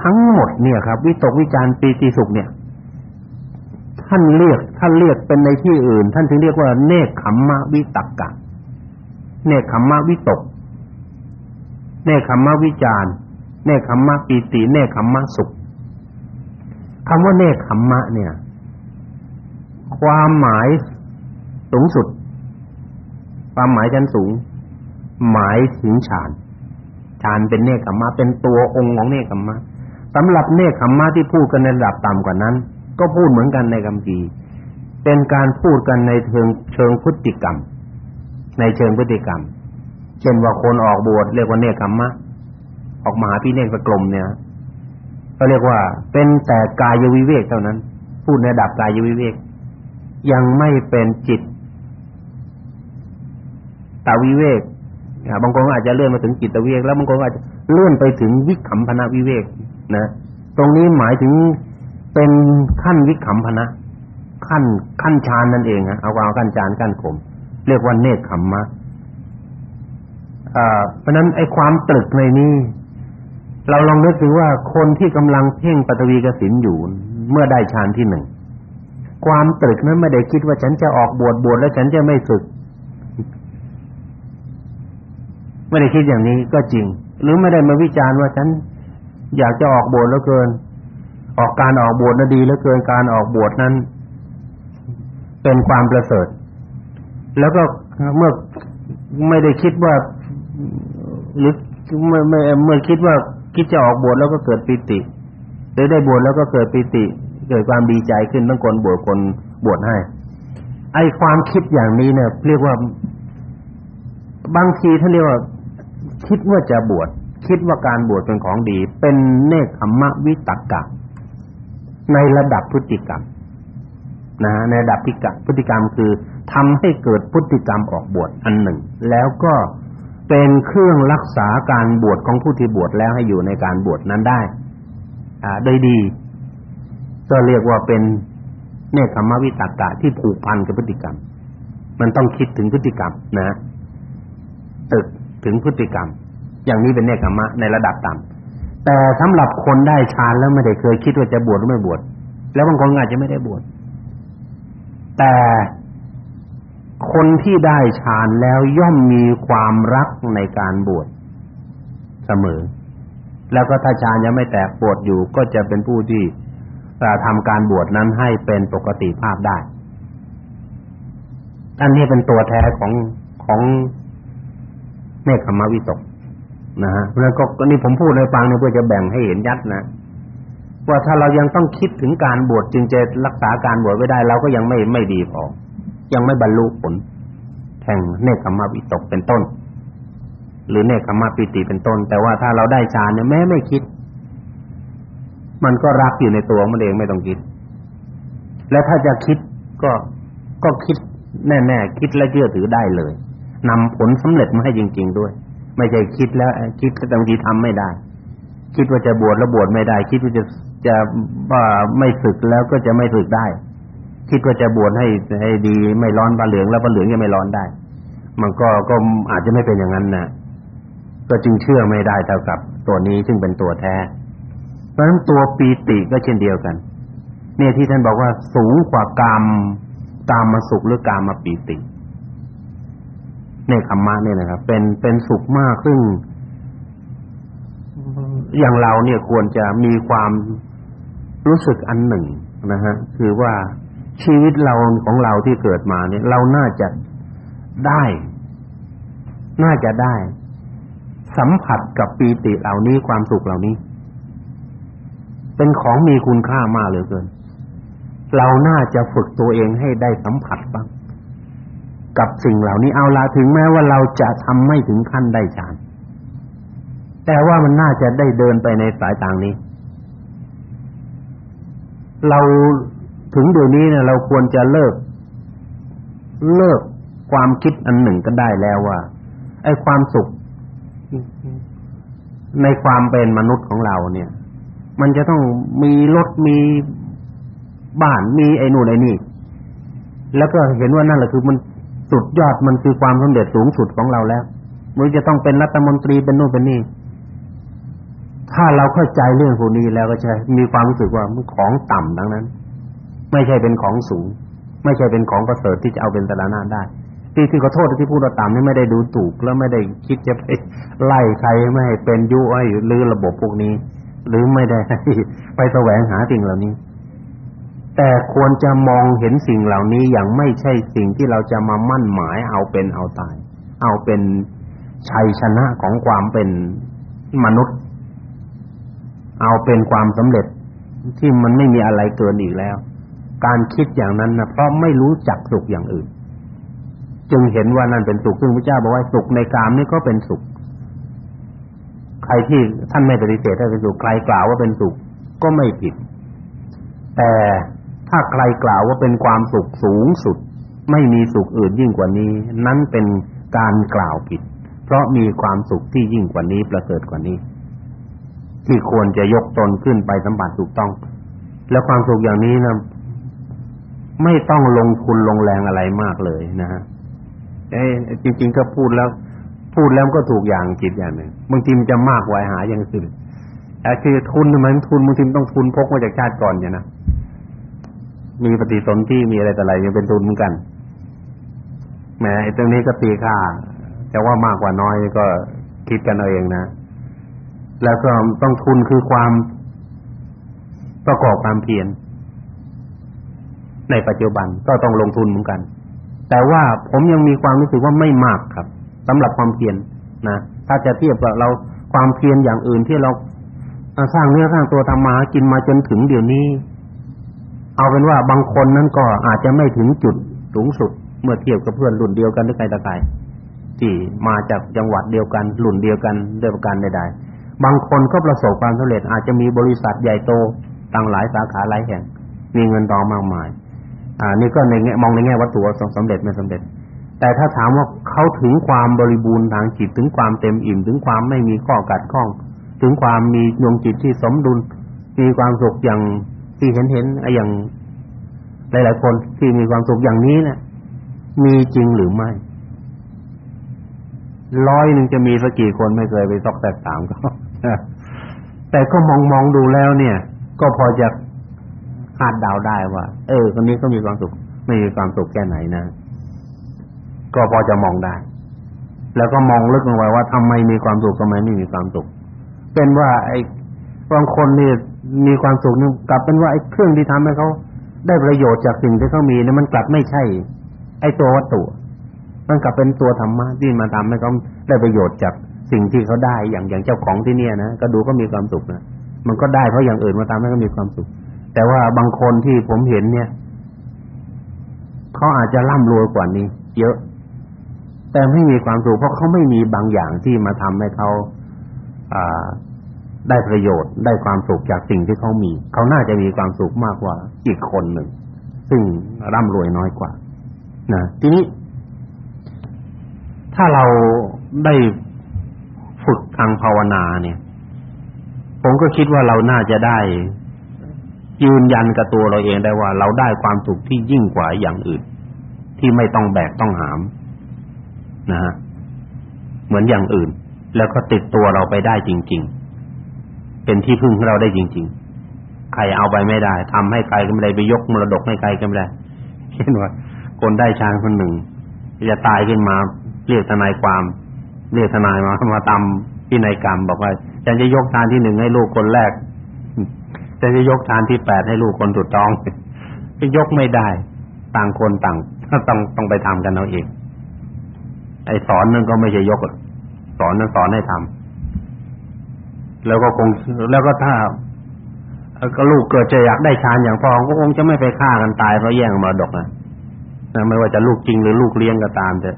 ทั้งหมดเนี่ยครับ วิตกวิจารปีติสุขเนี่ย ท่านเรียก ท่านเรียกเป็นในที่อื่น ท่านถึงเรียกว่าเนคขมมะวิตกกะเนคขมมะวิตก เนคขมมะวิจารเนคขมมะปีติเนคขมมะสุขคำว่าเนคขมมะ เนี่ย ความหมายสูงสุด ความหมายชั้นสูง หมายถึงฌานฌานเป็นเนคขมมะเป็นตัวองค์ของเนคขมมะ สำหรับเนคขมมะที่พูดกันในระดับต่ำกว่านั้น ก็พูดเหมือนกันในคัมภีร์เป็นการพูดกันในเชิงเชิงพฤติกรรม ในเชิงพฤติกรรม เช่นว่าคนออกบวชเรียกว่าเนคขมมะออกมหาพิเนกสกลมเนี่ยก็เรียกว่า เป็นแต่กายวิเวกเท่านั้น พูดในระดับกายวิเวก ยังไม่เป็นจิตตาวิเวกบางคนอาจจะเลื่อนมาถึงจิตวิเวกแล้วบางคนอาจจะเลื่อนไปถึงวิคัมพนะวิเวก นะตรงนี้หมายถึงเป็นขั้นวิคัมพนะ ขั้นขั้นฌานนั่นเองฮะเอาเอาขั้นฌานขั้นข่มเรียกว่าเนคขมมะอ่าเพราะนั้นไอ้ความตรึกในนี้ เราลองนึกถึงว่าคนที่กำลังเพ่งปฐวีกสินอยู่ เมื่อได้ฌานที่หนึ่งความตรึกนั้นไม่ได้คิดว่าฉันจะออกบวชบวชแล้วฉันจะไม่ฝึกไม่ได้คิดอย่างนี้ก็จริง หรือไม่ได้มาวิจารณ์ว่าฉัน อยากจะออกบวชแล้วเกิน ออกการออกบวชนั้นดีแล้วเกินการออกบวชนั้น เป็นความประเสริฐ แล้วก็เมื่อไม่ได้คิดว่าหรือเมื่อเมื่อคิดว่าคิดจะออกบวชแล้วก็เกิดปิติหรือได้บวชแล้วก็เกิดปิติ เกิดความดีใจขึ้นทั้งคนบวชคนบวชให้ ไอ้ความคิดอย่างนี้เนี่ย เรียกว่า บางทีท่านเรียกว่า คิดว่าจะบวช คิดว่าการบวชเป็นของดี เป็นเนคขมมะวิตกะ ในระดับพฤติกรรมนะฮะในระดับพฤติกรรมพฤติกรรมคือทำให้เกิดพฤติกรรมออกบวชอันหนึ่ง แล้วก็เป็นเครื่องรักษาการบวชของผู้ที่บวชแล้วให้อยู่ในการบวชนั้นได้ อ่าโดยดี ก็เรียกว่าเป็นเนคขมวิตกะที่ผูกพันกับพฤติกรรม มันต้องคิดถึงพฤติกรรมนะ ตึกถึงพฤติกรรม อย่างนี้เป็นเนคขมะในระดับต่ำแต่สำหรับคนได้ฌานแล้วไม่ได้เคยคิดว่าจะบวชหรือไม่บวชแล้วบางคนอาจจะไม่ได้บวชแต่คนที่ได้ฌานแล้วย่อมมีความรักในการบวชเสมอ แล้วก็ถ้าฌานยังไม่แตกบวชอยู่ ก็จะเป็นผู้ที่ทำการบวชนั้นให้เป็นปกติภาพได้อันนี้เป็นตัวแท้ของของเนคขมวิตก นะฮะเพราะนั้นก็นี่ผมพูดให้ฟังเนี่ยเพื่อจะแบ่งให้เห็นยัดนะว่าถ้าเรายังต้องคิดถึงการบวชจึงจะรักษาการบวชไว้ได้เราก็ยังไม่ไม่ดีพอ ยังไม่บรรลุผลแห่งเนคขมวิตกเป็นต้น หรือเนคขมปิติเป็นต้น แต่ว่าถ้าเราได้ฌานเนี่ยแม้ไม่คิด มันก็รักอยู่ในตัวมันเองไม่ต้องคิด และถ้าจะคิดก็ก็คิดแน่ๆคิดและเชื่อถือได้เลยนำผลสำเร็จมาให้จริง ๆ ด้วย ไม่ใช่คิดแล้วคิดบางทีทำไม่ได้ คิดว่าจะบวชแล้วบวชไม่ได้ คิดว่าจะจะว่าไม่ฝึกแล้วก็จะไม่ฝึกได้ คิดว่าจะบวชให้ให้ดี ไม่ร้อนผ้าเหลืองแล้วผ้าเหลืองยังไม่ร้อนได้ มันก็ก็อาจจะไม่เป็นอย่างนั้นนะก็จึงเชื่อไม่ได้เท่ากับตัวนี้ซึ่งเป็นตัวแท้ เพราะฉะนั้นตัวปีติก็เช่นเดียวกัน เนี่ยที่ท่านบอกว่าสูงกว่ากามกามมาสุขหรือกามมาปีติ ในธรรมะเนี่ยนะครับ เป็นเป็นสุขมากซึ่งอย่างเราเนี่ยควรจะมีความรู้สึกอันหนึ่งนะฮะคือว่าชีวิตเราของเราที่เกิดมาเนี่ย เราน่าจะได้ น่าจะได้ สัมผัสกับปีติเหล่านี้ความสุขเหล่านี้ เป็นของมีคุณค่ามากเหลือเกิน เราน่าจะฝึกตัวเองให้ได้สัมผัสบ้าง กับสิ่งเหล่านี้เอาละถึงแม้ว่าเราจะทำไม่ถึงขั้นได้ฌานแต่ว่ามันน่าจะได้เดินไปในสายทางนี้ เราถึงเดี๋ยวนี้เนี่ยเราควรจะเลิก เลิกความคิดอันหนึ่งก็ได้แล้วว่าไอ้ความสุข ในความเป็นมนุษย์ของเราเนี่ย มันจะต้องมีรถมีบ้านมีไอ้นู่นไอ้นี่แล้วก็เห็นว่านั่นแหละคือมัน สุดยอดมันคือความสำเร็จสูงสุดของเราแล้วมันจะต้องเป็นรัฐมนตรีเป็นนู่นเป็นนี่ถ้าเราเข้าใจเรื่องพวกนี้แล้วก็จะมีความรู้สึกว่ามันของต่ำดังนั้น ไม่ใช่เป็นของสูง ไม่ใช่เป็นของประเสริฐที่จะเอาเป็นตระนาได้ที่ที่ขอโทษที่พูดว่าต่ำนี่ไม่ได้ดูถูกแล้วไม่ได้คิดจะไปไล่ใครไม่ให้เป็นยุให้หรือระบบพวกนี้ หรือไม่ได้ไปแสวงหาสิ่งเหล่านี้ แต่ควรจะมองเห็นสิ่งเหล่านี้อย่างไม่ใช่สิ่งที่เราจะมามั่นหมายเอาเป็นเอาตาย เอาเป็นชัยชนะของความเป็นมนุษย์ เอาเป็นความสำเร็จที่มันไม่มีอะไรเกินอีกแล้ว การคิดอย่างนั้นนะเพราะไม่รู้จักสุขอย่างอื่น จึงเห็นว่านั่นเป็นสุขซึ่งพระเจ้าบอกว่าสุขในกามนี่ก็เป็นสุข ใครที่ท่านไม่ปฏิเสธว่าเป็นสุขใครกล่าวว่าเป็นสุขก็ไม่ผิด แต่ ถ้าใครกล่าวว่าเป็นความสุขสูงสุด ไม่มีสุขอื่นยิ่งกว่านี้ นั้นเป็นการกล่าวผิด เพราะมีความสุขที่ยิ่งกว่านี้ประเสริฐกว่านี้ ที่ควรจะยกตนขึ้นไปสัมผัสถูกต้อง แล้วความสุขอย่างนี้นะไม่ต้องลงทุนลงแรงอะไรมากเลยนะฮะเอ้จริง ๆ ก็พูดแล้ว พูดแล้วก็ถูกอย่างจิตอย่างหนึ่งบางทีมันจะมากกว่าหาอย่างอื่นแต่คือทุนมันทุนบางทีต้องทุนพกมาจากชาติก่อนเนี่ยนะ มีปฏิสนธิมีอะไรต่ออะไรยังเป็นทุนเหมือนกันแหมไอ้ตรงนี้ก็ตีค่าแต่ว่ามากกว่าน้อยก็คิดกันเอาเองนะ แล้วก็ต้องทุนคือความประกอบความเพียรในปัจจุบันก็ต้องลงทุนเหมือนกัน แต่ว่าผมยังมีความรู้สึกว่าไม่มากครับสำหรับความเพียรนะถ้าจะเทียบกับเราความเพียรอย่างอื่นที่เราสร้างเนื้อสร้างตัวทำมากินมาจนถึงเดี๋ยวนี้ เอาเป็นว่าบางคนนั้นก็อาจจะไม่ถึงจุดสูงสุด เมื่อเทียบกับเพื่อนรุ่นเดียวกันหรือใครต่อใครที่มาจากจังหวัดเดียวกันรุ่นเดียวกันด้วยประการใดๆบางคนก็ประสบความสำเร็จ อาจจะมีบริษัทใหญ่โตตั้งหลายสาขาหลายแห่ง มีเงินทองมากมาย อ่า นี่ก็ในแง่มองในแง่วัตถุสำเร็จไม่สำเร็จ แต่ถ้าถามว่าเขาถึงความบริบูรณ์ทางจิตถึงความเต็มอิ่มถึงความไม่มีข้อกัดข้อง ถึงความมีดวงจิตที่สมดุล มีความสุขอย่าง ที่เห็นเห็นอย่างหลายๆคนที่มีความสุขอย่างนี้นะมีจริงหรือไม่ร้อยหนึ่งจะมีสักกี่คนไม่เคยไปซอกแตกถามก็แต่ก็มองมองดูแล้วเนี่ย ก็พอจะคาดเดาได้ว่า เออคนนี้ก็มีความสุขไม่มีความสุขแค่ไหนนะก็พอจะมองได้ แล้วก็มองลึกลงไปว่าทำไมมีความสุขทำไมไม่มีความสุขเป็นว่าไอ้บางคนนี่ มีความสุขนี่กลับเป็นว่าไอ้เครื่องที่ทำให้เขาได้ประโยชน์จากสิ่งที่เขามีเนี่ยมันกลับไม่ใช่ ไอ้ตัววัตถุมันกลับเป็นตัวธรรมะที่มาทำให้เขาได้ประโยชน์จากสิ่งที่เขาได้อย่างอย่างเจ้าของที่เนี่ยนะก็ดูก็มีความสุขนะมันก็ได้เพราะอย่างอื่นมาทำให้เขามีความสุข แต่ว่าบางคนที่ผมเห็นเนี่ยเขาอาจจะร่ำรวยกว่านี้ เยอะ แต่ไม่มีความสุขเพราะเขาไม่มีบางอย่างที่มาทำให้เขาอ่า ได้ประโยชน์ได้ความสุขจากสิ่งที่เขามี เขาน่าจะมีความสุขมากกว่าอีกคนหนึ่ง ซึ่งร่ำรวยน้อยกว่านะทีนี้ ถ้าเราได้ฝึกทางภาวนาเนี่ย ผมก็คิดว่าเราน่าจะได้ยืนยันกับตัวเราเองได้ว่า เราได้ความสุขที่ยิ่งกว่าอย่างอื่น ที่ไม่ต้องแบกต้องหาม นะฮะเหมือนอย่างอื่น แล้วก็ติดตัวเราไปได้จริง ๆ เป็นที่พึ่งของเราได้จริง ๆ ใครเอาไปไม่ได้ทำให้ใครก็ไม่ได้ไปยกมรดกให้ใครก็ไม่ได้เห็นว่าคนได้ฌานคนหนึ่งจะตายขึ้นมาเรียกทนายความเรียกทนายมามาตามพินัยกรรมบอกว่าฉันจะยกทานที่หนึ่งให้ลูกคนแรกฉันจะยกทานที่แปดให้ลูกคนสุดท้องก็ยกไม่ได้ ต่างคนต่างต้องต้องไปทำกันเอาเองไอ้สอนนั่นก็ไม่ใช่ยกสอนนั่นสอนให้ทำ แล้วก็คงแล้วก็ถ้าก็ลูกเกิดจะอยากได้ฌานอย่างพ่อก็คงจะไม่ไปฆ่ากันตายเพราะแย่งมรดกนะนะไม่ว่าจะลูกจริงหรือลูกเลี้ยงก็ตามแต่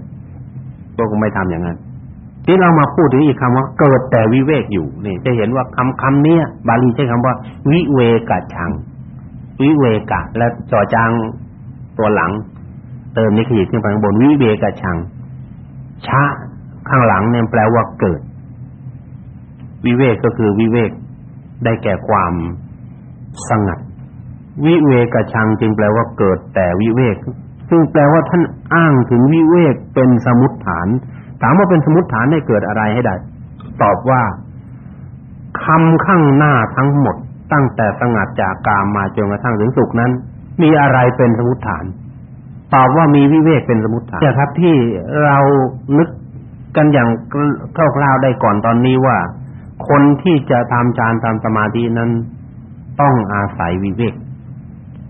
ก็คงไม่ทำอย่างนั้นที่เรามาพูดถึงอีกคำว่าเกิดแต่วิเวกอยู่นี่จะเห็นว่าคำคำนี้บาลีใช้คำว่า วิเวกชัง วิเวกะ และจอจางตัวหลัง เติมนิขีดขึ้นไปข้างบนวิเวกชังชะข้างหลังเนี่ยแปลว่าเกิด วิเวกก็คือวิเวกได้แก่ความสงัด วิเวกชังจึงแปลว่าเกิดแต่วิเวกซึ่งแปลว่าท่านอ้างถึงวิเวกเป็นสมุติฐาน ถามว่าเป็นสมุติฐานให้เกิดอะไรให้ได้ ตอบว่าคำข้างหน้าทั้งหมด ตั้งแต่สงัดจากกามมาจนกระทั่งถึงสุขนั้น มีอะไรเป็นสมุติฐาน ตอบว่ามีวิเวกเป็นสมุติฐานเนี่ครับที่เรานึกกันอย่างคร่าวๆได้ก่อนตอนนี้ว่า คนที่จะทำฌานทำสมาธินั้น ต้องอาศัยวิเวก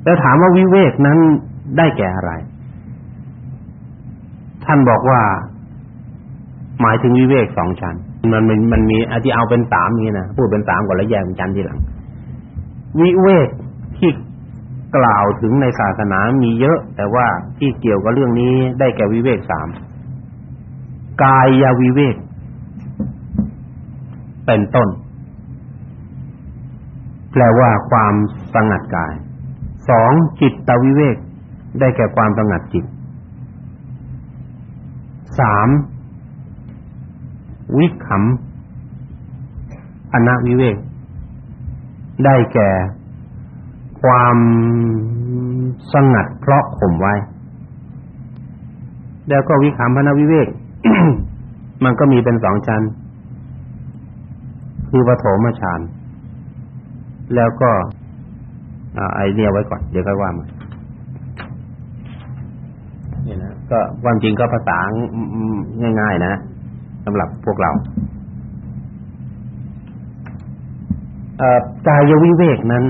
แล้วถามว่าวิเวกนั้นได้แก่อะไร ท่านบอกว่า หมายถึงวิเวกสองชั้นมันมันมันมีอที่เอาเป็นสามนี้นะพูดเป็นสามก่อนแล้วแยกเป็นชั้นทีหลัง วิเวกที่กล่าวถึงในศาสนามีเยอะ แต่ว่าที่เกี่ยวกับเรื่องนี้ได้แก่วิเวกสามกายวิเวก เป็นต้น แปลว่าความสงัดกายสองจิตตวิเวก ได้แก่ความสงัดจิตสามวิคัมอนาวิเวก ได้แก่ ความสงัดเพราะข่มไว้ แล้วก็วิคัมพนาวิเวก มันก็มีเป็นสองชั้น คือปฐมฌานแล้วก็ไอเดียไว้ก่อน เดี๋ยวค่อยว่ามาเนี่ยนะก็ความจริงก็ภาษาง่ายๆนะสำหรับพวกเรากายวิเวกนั้น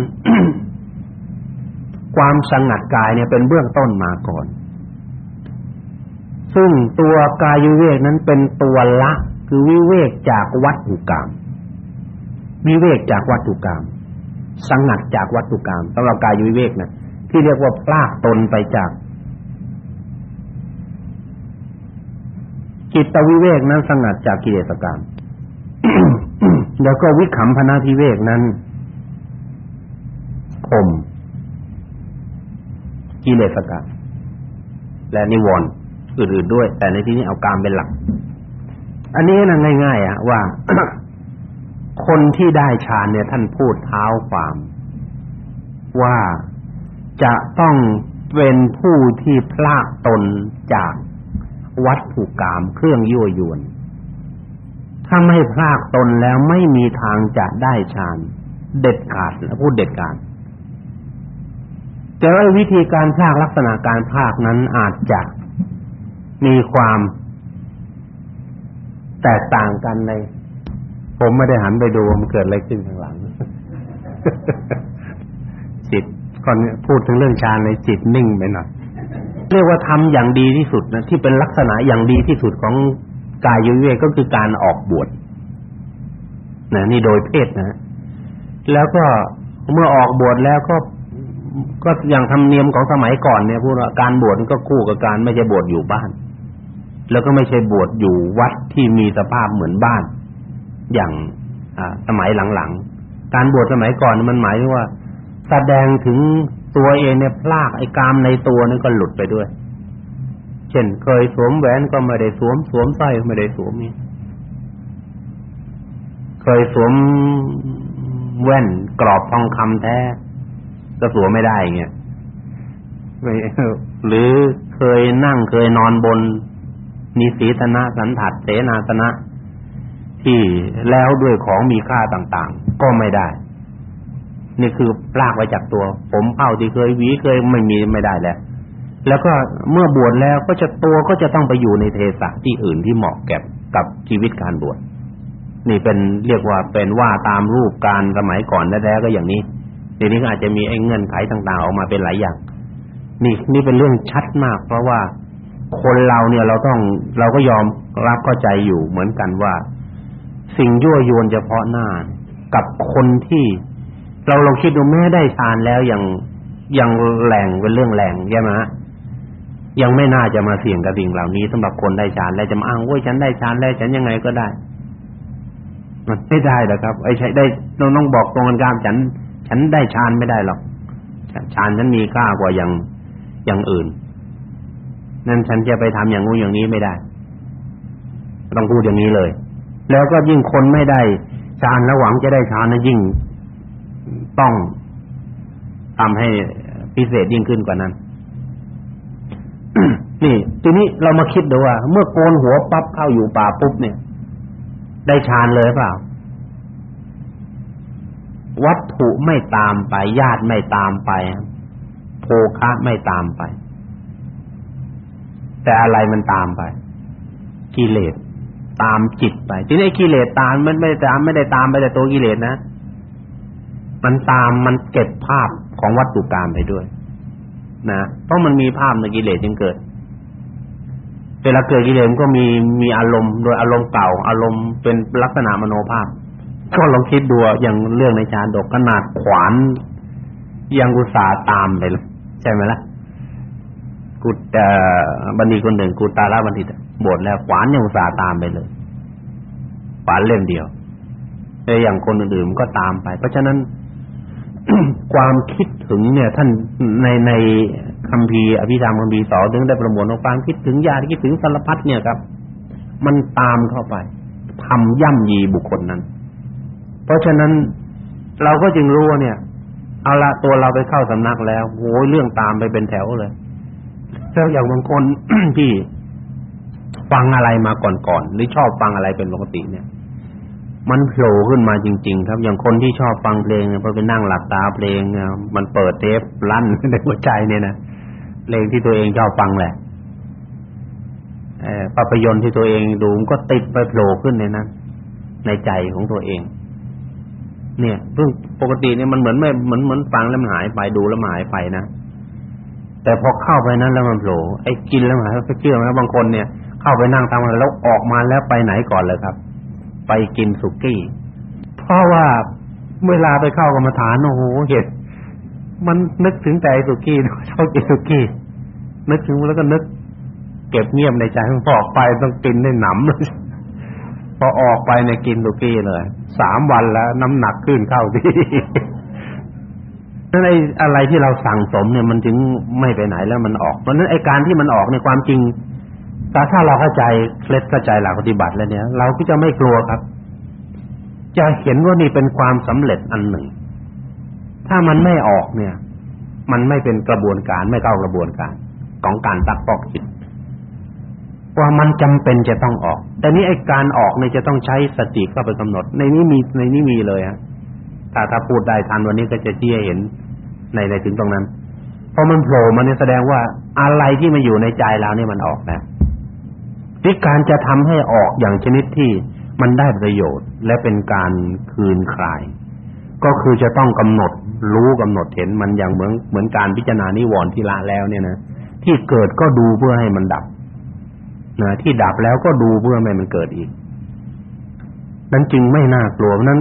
ความสงัดกายเนี่ยเป็นเบื้องต้นมาก่อน ซึ่งตัวกายวิเวกนั้นเป็นตัวละ คือวิเวกจากวัตถุกรรม วิเวกจากวัตถุกรรมสงัดจากวัตถุกรรมสำหรับกายวิเวกนะที่เรียกว่าพลากตนไปจาก จิตวิเวกนั้นสงัดจากกิเลสกรรมแล้วก็วิคัมพนาทิเวกนั้นข่มกิเลสกรรมและนิวรณ์อื่นๆด้วย แต่ในที่นี้เอากามเป็นหลัก อันนี้นะง่ายๆอะว่า คนที่ได้ฌานเนี่ยท่านพูดเท้าความ ว่าจะต้องเป็นผู้ที่พลากตนจากวัตถุกรรมเครื่องยั่วยวนถ้าไม่พลากตนแล้วไม่มีทางจะได้ฌานเด็ดขาดแล้วพูดเด็ดขาดแต่ว่าวิธีการพากลักษณะการพากนั้นอาจจะมีความแตกต่างกันใน ผมไม่ได้หันไปดูมันเกิดอะไรขึ้นข้างหลัง จิตก่อนพูดถึงเรื่องฌานในจิตนิ่งไปหน่อยเรียกว่าทำอย่างดีที่สุดนะที่เป็นลักษณะอย่างดีที่สุดของกายยุเวก็คือการออกบวชนะนี่โดยเพศนะแล้วก็เมื่อออกบวชแล้วก็ก็อย่างธรรมเนียมของสมัยก่อนเนี่ยพูดว่าการบวชก็คู่กับการไม่ใช่บวชอยู่บ้าน แล้วก็ไม่ใช่บวชอยู่วัดที่มีสภาพเหมือนบ้าน อย่างอ่าสมัยหลังๆ การบวชสมัยก่อนมันหมายถึงว่า แสดงถึงตัวเองเนี่ยพลากไอ้กามในตัวนั้นก็หลุดไปด้วย เช่นเคยสวมแหวนก็ไม่ได้สวมสวมสร้อยก็ไม่ได้สวมนี่เคยสวมแว่นกรอบทองคำแท้ก็สวมไม่ได้เงี้ยหรือเคยนั่งเคยนอนบนนิสีธนะสันถัดเสนาสนะ ที่แล้วด้วยของมีค่าต่างๆ ก็ไม่ได้ นี่คือปลากไว้จากตัว ผมเผ่าที่เคยหวีเคยไม่มีไม่ได้แล้ว แล้วก็เมื่อบวชแล้วก็จะตัวก็จะต้องไปอยู่ในเทศะที่อื่นที่เหมาะแก่กับชีวิตการบวชนี่เป็นเรียกว่าเป็นว่าตามรูปการสมัยก่อนแท้ๆก็อย่างนี้เดี๋ยวนี้อาจจะมีไอ้เงื่อนไขต่าง ๆ ออกมาเป็นหลายอย่าง นี่นี่เป็นเรื่องชัดมาก เพราะว่าคนเราเนี่ยเราต้องเราก็ยอมรับเข้าใจอยู่เหมือนกันว่า สิ่งยั่วยวนเฉพาะหน้า กับคนที่เราลองคิดดูแม้ได้ฌานแล้วยังยังแหล่งเป็นเรื่องแหล่งใช่ไหมยังไม่น่าจะมาเสี่ยงกับสิ่งเหล่านี้สำหรับคนได้ฌานแล้วจะมาอ้างว่าฉันได้ฌานแล้วฉันยังไงก็ได้ มันไม่ได้หรอกครับ ไอ้ใช้ได้ต้องต้องบอกตรงกันข้ามฉัน ฉันได้ฌานไม่ได้หรอกฌานฉันมีค่ากว่าอย่างอย่างอื่น นั่นฉันจะไปทำอย่างงู้อย่างนี้ไม่ได้ ต้องพูดอย่างนี้เลย แล้วก็ยิ่งคนไม่ได้ฌานแล้วหวังจะได้ฌานนั้นยิ่งต้องทำให้พิเศษยิ่งขึ้นกว่านั้น นี่ ทีนี้เรามาคิดดูว่า เมื่อโกนหัวปั๊บเข้าอยู่ป่าปุ๊บเนี่ย ได้ฌานเลยเปล่า วัตถุไม่ตามไปญาติไม่ตามไปโภคะไม่ตามไป แต่อะไรมันตามไป กิเลส ตามจิตไปทีนี้กิเลสตามมันไม่ได้ตามไม่ได้ตามไปแต่ตัวกิเลสนะมันตามมันเก็บภาพของวัตถุกรรมไปด้วย นะเพราะมันมีภาพในกิเลสจึงเกิดเวลาเกิดกิเลสก็มีมีอารมณ์โดยอารมณ์เก่า อารมณ์เป็นลักษณะมโนภาพก็ลองคิดดูอย่างเรื่องในชาดกขนาดขวานยังอุตส่าห์ตามไปเลยใช่ไหมล่ะกุตเอ่อบัณฑิตคนหนึ่งกุตาระบัณฑิต บวชแล้วขวานยังอุตส่าห์ตามไปเลยขวานเล่มเดียวแต่อย่างคนอื่นๆมันก็ตามไป เพราะฉะนั้น ความคิดถึงเนี่ย ท่านในในคัมภีร์อภิธรรมคัมภีร์สอนถึงได้ประมวลความคิดถึงญาติคิดถึงสารพัดเนี่ยครับ มันตามเข้าไปทำย่ำยีบุคคลนั้น เพราะฉะนั้นเราก็จึงรู้ว่าเนี่ยเอาละตัวเราไปเข้าสำนักแล้วโอ้ยเรื่องตามไปเป็นแถวเลยแล้วอย่างบางคนที่ ฟังอะไรมาก่อนๆหรือชอบฟังอะไรเป็นปกติเนี่ย มันโผล่ขึ้นมาจริง ๆ ครับ อย่างคนที่ชอบฟังเพลงเนี่ยพอไปนั่งหลับตาเพลงมันเปิดเทปลั่นในหัวใจเนี่ยนะเพลงที่ตัวเองชอบฟังแหละเอ่อภาพยนตร์ที่ตัวเองดูมันก็ติดไปโผล่ขึ้นในนั้นในใจของตัวเอง เนี่ยเพิ่งปกติเนี่ยมันเหมือนไม่เหมือนเหมือนฟังแล้วมันหายไปดูแล้วหายไปนะแต่พอเข้าไปนั้นแล้วมันโผล่ไอ้กินแล้วหายไปเชื่อไหมบางคนเนี่ย เข้าไปนั่งทำอะไรแล้วออกมาแล้วไปไหนก่อนเลยครับ ไปกินสุกี้ เพราะว่าเวลาไปเข้ากรรมฐานโอ้โหเห็นมันนึกถึงแต่สุกี้ชอบกินสุกี้นึกถึงแล้วก็นึก เก็บเงียบในใจพอออกไปต้องกินได้หนำเลยพอออกไปในกินสุกี้เลยสามวันแล้ว น้ำหนักขึ้นเข้าที่นั่นไอ้อะไรที่เราสั่งสมเนี่ยมันจึงไม่ไปไหนแล้วมันออกเพราะนั้นไอ้การที่มันออกในความจริง แต่ถ้าเราเข้าใจเคล็ดเข้าใจหลักปฏิบัติแล้วเนี่ย เราก็จะไม่กลัวครับ จะเห็นว่านี่เป็นความสำเร็จอันหนึ่ง ถ้ามันไม่ออกเนี่ย มันไม่เป็นกระบวนการไม่เข้ากระบวนการของการตักปอกจิตว่ามันจำเป็นจะต้องออก แต่นี้ไอ้การออกเนี่ยจะต้องใช้สติเข้าไปกำหนด ในนี้มีในนี้มีเลยฮะถ้าถ้าพูดได้ทันวันนี้ก็จะชี้ให้เห็นในในถึงตรงนั้นพอมันโผล่มาเนี่ยแสดงว่าอะไรที่มันอยู่ในใจเราเนี่ยมันออกแล้ ที่การจะทำให้ออกอย่างชนิดที่มันได้ประโยชน์ และเป็นการคืนคลาย ก็คือจะต้องกำหนดรู้กำหนดเห็นมันอย่างเหมือนเหมือนการพิจารณานิวรณ์ที่ละแล้วเนี่ยนะที่เกิดก็ดูเพื่อให้มันดับนะที่ดับแล้วก็ดูเพื่อไม่ให้มันเกิดอีก นั้นจึงไม่น่ากลัวนั้น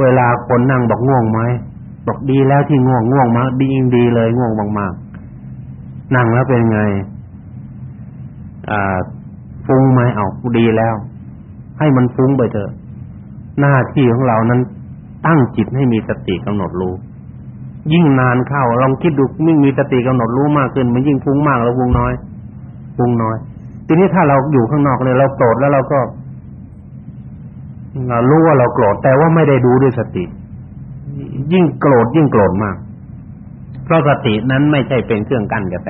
เวลาคนนั่งบอกง่วงไหมบอกดีแล้วที่ง่วงง่วงมากดีจริงดีเลยง่วงมากๆนั่งแล้วเป็นไง ฟุ้งไหมเอาดีแล้ว ให้มันฟุ้งไปเถอะหน้าที่ของเรานั้นตั้งจิตให้มีสติกำหนดรู้ ยิ่งนานเข้าลองคิดดูยิ่งมีสติกำหนดรู้มากขึ้น มันยิ่งฟุ้งมากแล้วฟุ้งน้อยฟุ้งน้อย ทีนี้ถ้าเราอยู่ข้างนอกเนี่ยเราโกรธแล้วเราก็เรารู้ว่าเราโกรธแต่ว่าไม่ได้ดูด้วยสติ ยิ่งโกรธยิ่งโกรธมาก เพราะสตินั้นไม่ใช่เป็นเครื่องกั้นกระแส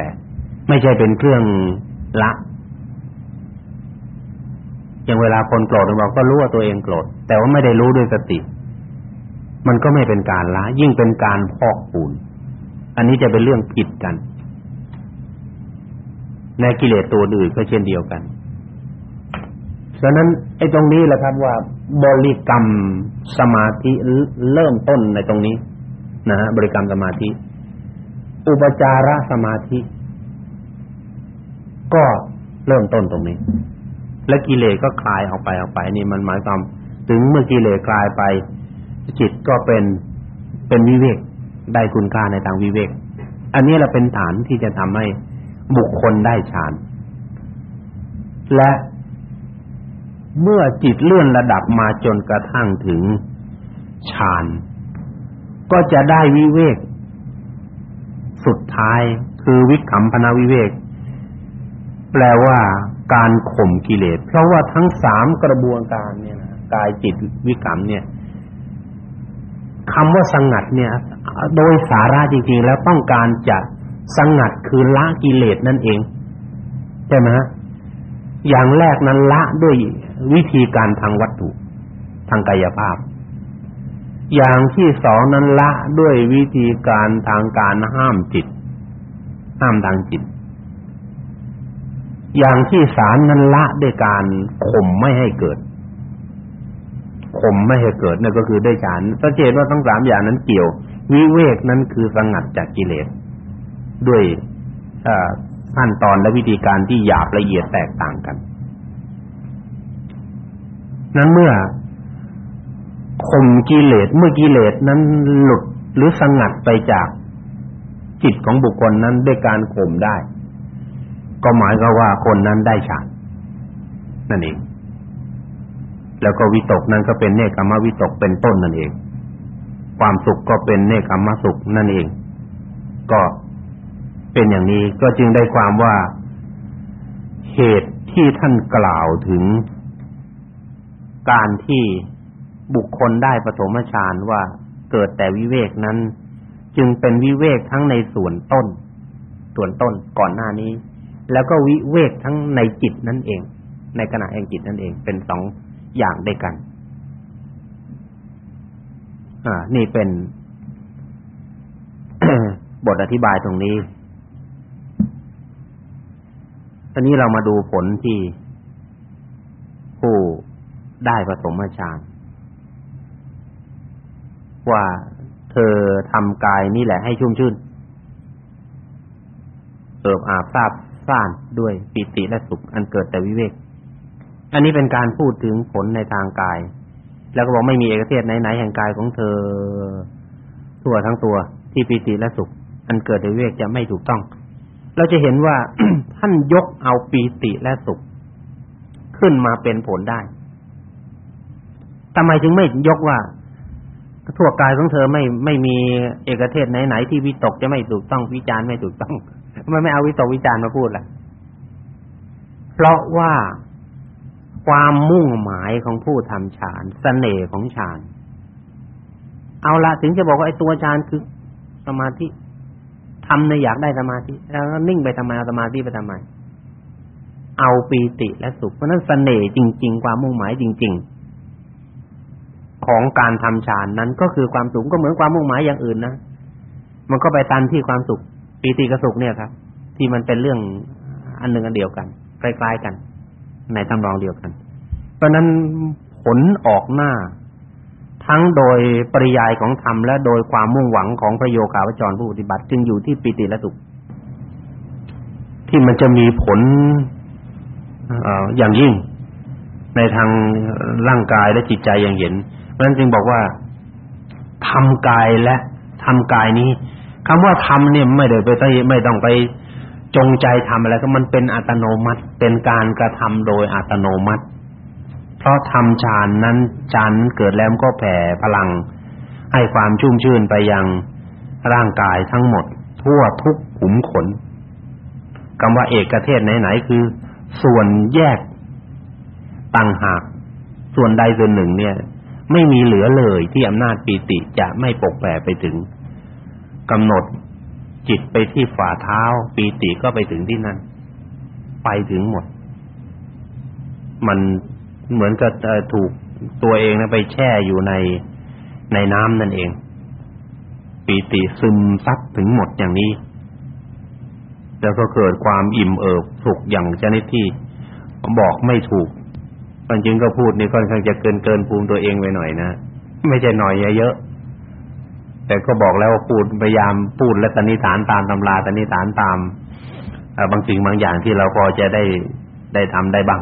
ไม่ใช่เป็นเครื่องละ อย่างเวลาคนโกรธเราก็รู้ว่าตัวเองโกรธแต่ว่าไม่ได้รู้ด้วยสติ มันก็ไม่เป็นการละยิ่งเป็นการพอกปูน อันนี้จะเป็นเรื่องผิดกันในกิเลสตัวอื่นก็เช่นเดียวกันฉะนั้นไอ้ตรงนี้แหละครับว่า บริกรรมสมาธิเริ่มต้นในตรงนี้นะฮะบริกรรมสมาธิ อุปจารสมาธิ ก็เริ่มต้นตรงนี้ และกิเลสก็คลายออกไปออกไปนี่มันหมายความถึงเมื่อกิเลสคลายไป จิตก็เป็นเป็นวิเวกได้คุณค่าในทางวิเวก อันนี้แหละเป็นฐานที่จะทำให้บุคคลได้ฌาน และเมื่อจิตเลื่อนระดับมาจนกระทั่งถึงฌาน ก็จะได้วิเวก สุดท้ายคือวิคัมพนาวิเวก แปลว่า การข่มกิเลสเพราะว่าทั้งสามกระบวนการเนี่ยนะกายจิตวิคัมเนี่ยคำว่าสงัดเนี่ย โดยสาระจริงๆ แล้วต้องการจะสงัดคือละกิเลสนั่นเองใช่ไหมอย่างแรกนั้นละด้วยวิธีการทางวัตถุ ทางกายภาพ อย่างที่สองนั้นละด้วยวิธีการทางการห้ามจิต ห้ามทางจิต อย่างที่สามนั้นละด้วยการข่มไม่ให้เกิดข่มไม่ให้เกิดนั่นก็คือได้ฌานสังเกตว่าทั้งสามอย่างนั้นเกี่ยว วิเวกนั้นคือสงัดจากกิเลสด้วยขั้นตอนและวิธีการที่หยาบละเอียดแตกต่างกัน นั้นเมื่อข่มกิเลสเมื่อกิเลสนั้นหลุดหรือสงัดไปจากจิตของบุคคลนั้นด้วยการข่มได้ ก็หมายก็ว่าคนนั้นได้ฌานนั่นเองแล้วก็วิตกนั้นก็เป็นเนกขมวิตกเป็นต้นนั่นเอง ความสุขก็เป็นเนกขมสุขนั่นเอง ก็เป็นอย่างนี้ก็จึงได้ความว่าเหตุที่ท่านกล่าวถึง การที่บุคคลได้ปฐมฌานว่าเกิดแต่วิเวกนั้น จึงเป็นวิเวกทั้งในส่วนต้น ส่วนต้นก่อนหน้านี้ แล้วก็วิเวกทั้งในจิตนั่นเอง ในขณะแห่งจิตนั่นเองเป็นสองอย่างด้วยกัน อ่า นี่เป็น บทอธิบายตรงนี้ ตอนนี้เรามาดูผลที่ผู้ได้ปฐมฌานว่าเธอทำกายนี่แหละให้ชุ่มชื่นเอิบอาบซาบ ซ่านด้วยปิติและสุขอันเกิดแต่วิเวก อันนี้เป็นการพูดถึงผลในทางกาย แล้วก็บอกไม่มีเอกเทศไหนๆแห่งกายของเธอทั่วทั้งตัว ที่ปิติและสุข อันเกิดแต่วิเวกจะไม่ถูกต้อง เราจะเห็นว่าท่านยกเอาปีติและสุข ขึ้นมาเป็นผลได้ทำไมจึงไม่ยกว่าทั่วกายของเธอไม่ไม่มีเอกเทศไหนๆที่วิตกจะไม่ถูกต้องวิจารณ์ไม่ถูกต้อง ทำไมไม่เอาวิตกวิจารณ์มาพูดล่ะ เพราะว่าความมุ่งหมายของผู้ทำฌานเสน่ห์ของฌานเอาละถึงจะบอกว่าไอ้ตัวฌานคือสมาธิทำในอยากได้สมาธิแล้วนิ่งไปทำไมเอาสมาธิไปทำไมเอาปีติและสุขเพราะนั้นเสน่ห์จริง ๆ ความมุ่งหมายจริง ๆ ของการทำฌานนั้นก็คือความสุขก็เหมือนความมุ่งหมายอย่างอื่นนะมันก็ไปตันที่ความสุข ปีติกับสุขเนี่ยครับ ที่มันเป็นเรื่องอันหนึ่งอันเดียวกันคล้ๆกัน ในทำรองเดียวกัน เพราะนั้นผลออกหน้า ทั้งโดยปริยายของธรรมและโดยความมุ่งหวังของพระโยคาวจรผู้ปฏิบัติจึงอยู่ที่ปิติและสุข ที่มันจะมีผลอย่างยิ่ง ในทางร่างกายและจิตใจอย่างเห็นเพราะนั้นจึงบอกว่าทำกายและทำกายนี้ คำว่าทำเนี่ยไม่ได้ไปไม่ต้องไปจงใจทำอะไรก็มันเป็นอัตโนมัติ เป็นการกระทำโดยอัตโนมัติ เพราะทำฌานนั้นฌานเกิดแล้วก็แผ่พลัง ให้ความชุ่มชื่นไปยังร่างกายทั้งหมด ทั่วทุกขุมขนคำว่าเอกเทศไหนๆคือ ส่วนแยกต่างหาก ส่วนใดส่วนหนึ่งเนี่ย ไม่มีเหลือเลยที่อำนาจปีติจะไม่ปกแผ่ไปถึง กำหนดจิตไปที่ฝ่าเท้าปีติก็ไปถึงที่นั่น ไปถึงหมด มันเหมือนกับถูกตัวเองนะไปแช่อยู่ในในน้ำนั่นเอง ปีติซึมซับถึงหมดอย่างนี้ แล้วก็เกิดความอิ่มเอิบสุขอย่างชนิดที่บอกไม่ถูกจริงก็พูดนี่ค่อนข้างจะเกินเกินภูมิตัวเองไปหน่อยนะ ไม่ใช่หน่อยเยอะ แต่ก็บอกแล้วว่าพูดพยายามพูดและตนิฐานตามตำราตนิฐานตามบางสิ่งบางอย่างที่เราพอจะได้ได้ทำได้บ้าง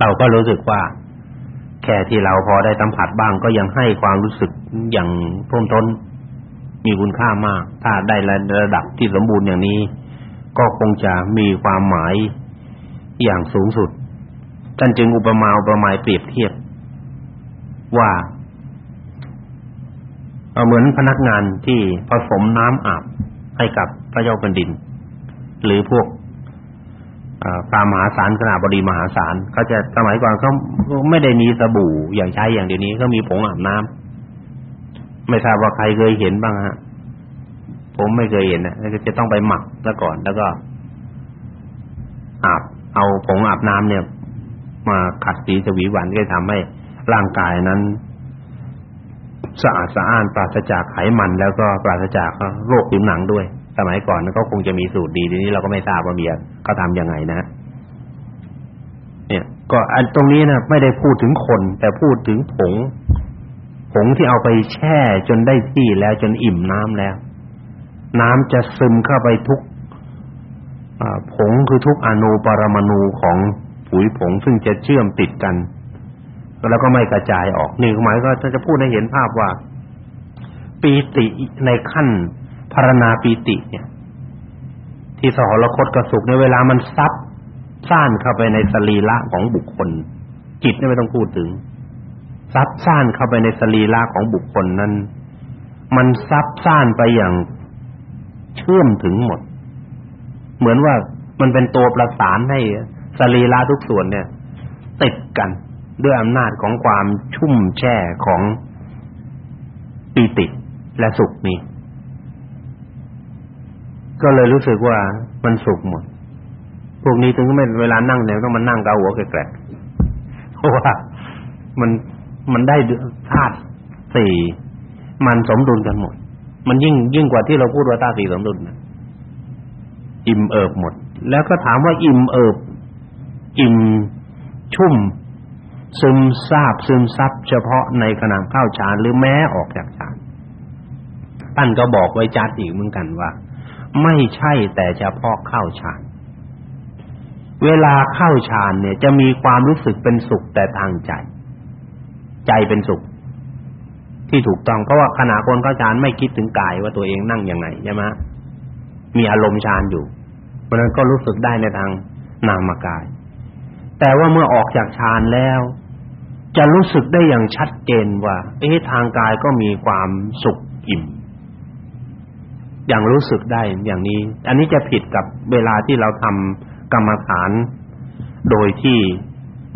เราก็รู้สึกว่า แค่ที่เราพอได้สัมผัสบ้าง ก็ยังให้ความรู้สึกอย่างท่วมท้น มีคุณค่ามาก ถ้าได้ระดับที่สมบูรณ์อย่างนี้ ก็คงจะมีความหมายอย่างสูงสุดท่านจึงอุปมาอุปไมยเปรียบเทียบว่า เหมือนพนักงานที่ผสมน้ำอาบให้กับพระเจ้าแผ่นดิน หรือพวกตามมหาศาลขณะบดีมหาศาลเขาจะสมัยก่อนเขาไม่ได้มีสบู่อย่างใช้อย่างเดี๋ยวนี้ก็มีผงอาบน้ำไม่ทราบว่าใครเคยเห็นบ้างฮะผมไม่เคยเห็นนะจะต้องไปหมักซะก่อนแล้วก็ อาบเอาผงอาบน้ำเนี่ย มาขัดสีสวีหวันก็ทำให้ร่างกายนั้น สะอาดสะอ้านปราศจากไขมันแล้วก็ปราศจากโรคผิวหนังด้วย สมัยก่อนก็คงจะมีสูตรดีทีนี้เราก็ไม่ทราบว่ามีเขาทำยังไงนะเนี่ย ก็อันตรงนี้นะไม่ได้พูดถึงคน แต่พูดถึงผง ผงที่เอาไปแช่จนได้ที่แล้วจนอิ่มน้ำแล้ว น้ำจะซึมเข้าไปทุกผงคือทุกอนุปรมาณูของปุ๋ยผงซึ่งจะเชื่อมติดกัน แล้วก็ไม่กระจายออกนี่หมายก็จะพูดให้เห็นภาพว่าปีติในขั้นพารณาปีติเนี่ย ที่สหรคตกระสุกในเวลามันซับซ่านเข้าไปในสรีระของบุคคล จิตนี่ไม่ต้องพูดถึงซับซ่านเข้าไปในสรีระของบุคคลนั้น มันซับซ่านไปอย่างเชื่อมถึงหมด เหมือนว่ามันเป็นตัวประสานให้สรีระทุกส่วนเนี่ย ติดกัน ด้วยอำนาจของความชุ่มแช่ของปีติและสุขนี้ก็เลยรู้สึกว่ามันสุขหมด พวกนี้ถึงไม่เวลานั่งเนี่ยต้องมานั่งเกาหัวแกรกเพราะว่ามันมันได้ธาตุสี่มันสมดุลกันหมด มันยิ่งยิ่งกว่าที่เราพูดว่าธาตุสี่สมดุลนะอิ่มเอิบหมด แล้วก็ถามว่าอิ่มเอิบ อิ่มชุ่ม ซึมซาบซึมซับเฉพาะในขณะเข้าฌานหรือแม้ออกจากฌานท่านก็บอกไว้จัดอีกเหมือนกันว่า ไม่ใช่แต่เฉพาะเข้าฌานเวลาเข้าฌานเนี่ยจะมีความรู้สึกเป็นสุขแต่ทางใจ ใจเป็นสุข ที่ถูกต้องเพราะว่าขณะคนเข้าฌานไม่คิดถึงกายว่าตัวเองนั่งยังไงใช่ไหมมีอารมณ์ฌานอยู่เพราะนั้นก็รู้สึกได้ในทางนามกาย แต่ว่าเมื่อออกจากฌานแล้ว จะรู้สึกได้อย่างชัดเจนว่า เอ๊ะทางกายก็มีความสุขอิ่ม อย่างรู้สึกได้อย่างนี้ อันนี้จะผิดกับเวลาที่เราทำกรรมฐาน โดยที่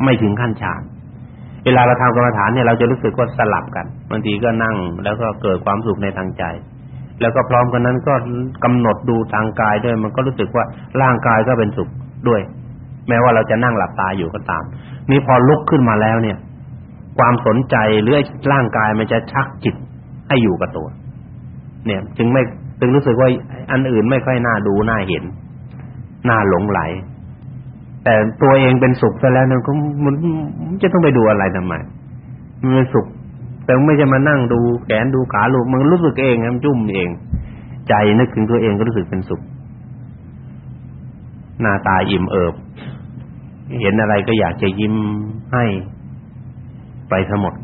ไม่ถึงขั้นฌานเวลาเราทำกรรมฐานเนี่ยเราจะรู้สึกว่าสลับกันบางทีก็นั่งแล้วก็เกิดความสุขในทางใจ แล้วก็พร้อมกันนั้นก็กำหนดดูทางกายด้วย มันก็รู้สึกว่าร่างกายก็เป็นสุขด้วย แม้ว่าเราจะนั่งหลับตาอยู่ก็ตาม นี่พอลุกขึ้นมาแล้วเนี่ย ความสนใจหรือร่างกายมันจะชักจิตให้อยู่กับตัว เนี่ย จึงไม่จึงรู้สึกว่าอันอื่นไม่ค่อยน่าดูน่าเห็นน่าหลงไหล แต่ตัวเองเป็นสุขซะแล้วเนี่ยก็มันจะต้องไปดูอะไรทำไมมันเป็นสุข แต่ไม่จะมานั่งดูแขนดูขาลูกมันรู้สึกเองมันจุ่มเอง ใจนึกถึงตัวเองก็รู้สึกเป็นสุข หน้าตาอิ่มเอิบ เห็นอะไรก็อยากจะยิ้มให้ไปทั้งหมด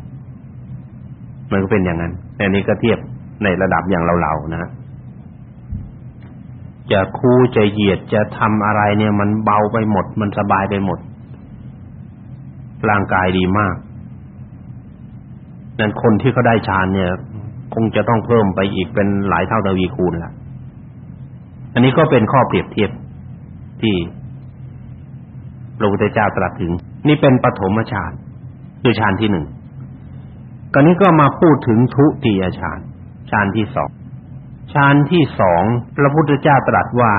มันก็เป็นอย่างนั้นแต่นี้ก็เทียบในระดับอย่างเราๆนะจะคูจะเหยียดจะทำอะไรเนี่ย มันเบาไปหมด มันสบายไปหมด ร่างกายดีมากนั้นคนที่เขาได้ฌานเนี่ย คงจะต้องเพิ่มไปอีกเป็นหลายเท่าทวีคูณละอันนี้ก็เป็นข้อเปรียบเทียบ ที่พระพุทธเจ้าตรัสถึง นี่เป็นปฐมฌานคือฌานที่หนึ่งกรนี้ก็มาพูดถึงทุติยฌานฌานที่สองฌานที่สองพระพุทธเจ้าตรัสว่า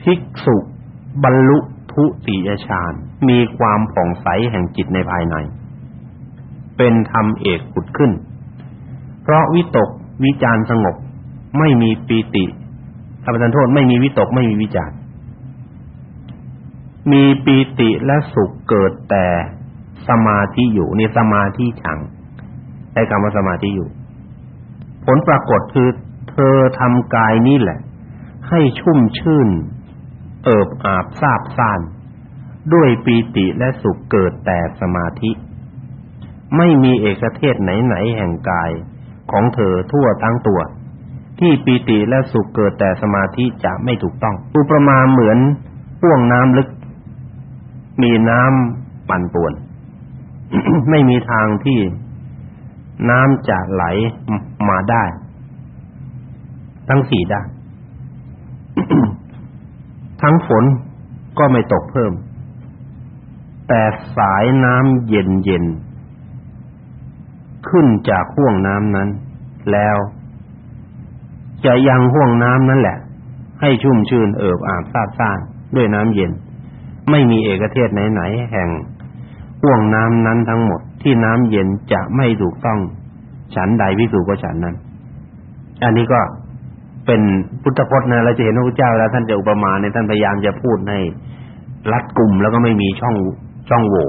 ภิกษุบรรลุทุติยฌานมีความผ่องใสแห่งจิตในภายใน เป็นธรรมเอกผุดขึ้น เพราะวิตกวิจารสงบ ไม่มีปีติอภิธานโทษไม่มีวิตกไม่มีวิจาร มีปีติและสุขเกิดแต่สมาธิอยู่นี่สมาธิฉังใช้คำว่าสมาธิอยู่ ผลปรากฏคือเธอทำกายนี่แหละ ให้ชุ่มชื่น เอิบอาบซาบซ่าน ด้วยปีติและสุขเกิดแต่สมาธิ ไม่มีเอกเทศไหนๆแห่งกายของเธอทั่วทั้งตัว ที่ปีติและสุขเกิดแต่สมาธิจะไม่ถูกต้อง อุปมาเหมือนพ่วงน้ำลึก มีน้ำปั่นป่วน ไม่มีทางที่น้ำจะไหลมาได้ ทั้งสี่ด้านทั้งฝนก็ไม่ตกเพิ่ม แต่สายน้ำเย็นๆขึ้นจากห่วงน้ำนั้น แล้ว จะยังห่วงน้ำนั่นแหละ ให้ชุ่มชื่นเอิบอาบซาบซ่านด้วยน้ำเย็น ไม่มีเอกเทศไหนๆแห่งห่วงน้ำนั้นทั้งหมดที่น้ำเย็นจะไม่ถูกต้องฉันใดวิสูก็ฉันนั้น อันนี้ก็เป็นพุทธพจน์นะเราจะเห็นพระพุทธเจ้าแล้วท่านจะอุปมาในท่านพยายามจะพูดให้รัดกลุ่มแล้วก็ไม่มีช่องช่องโหว่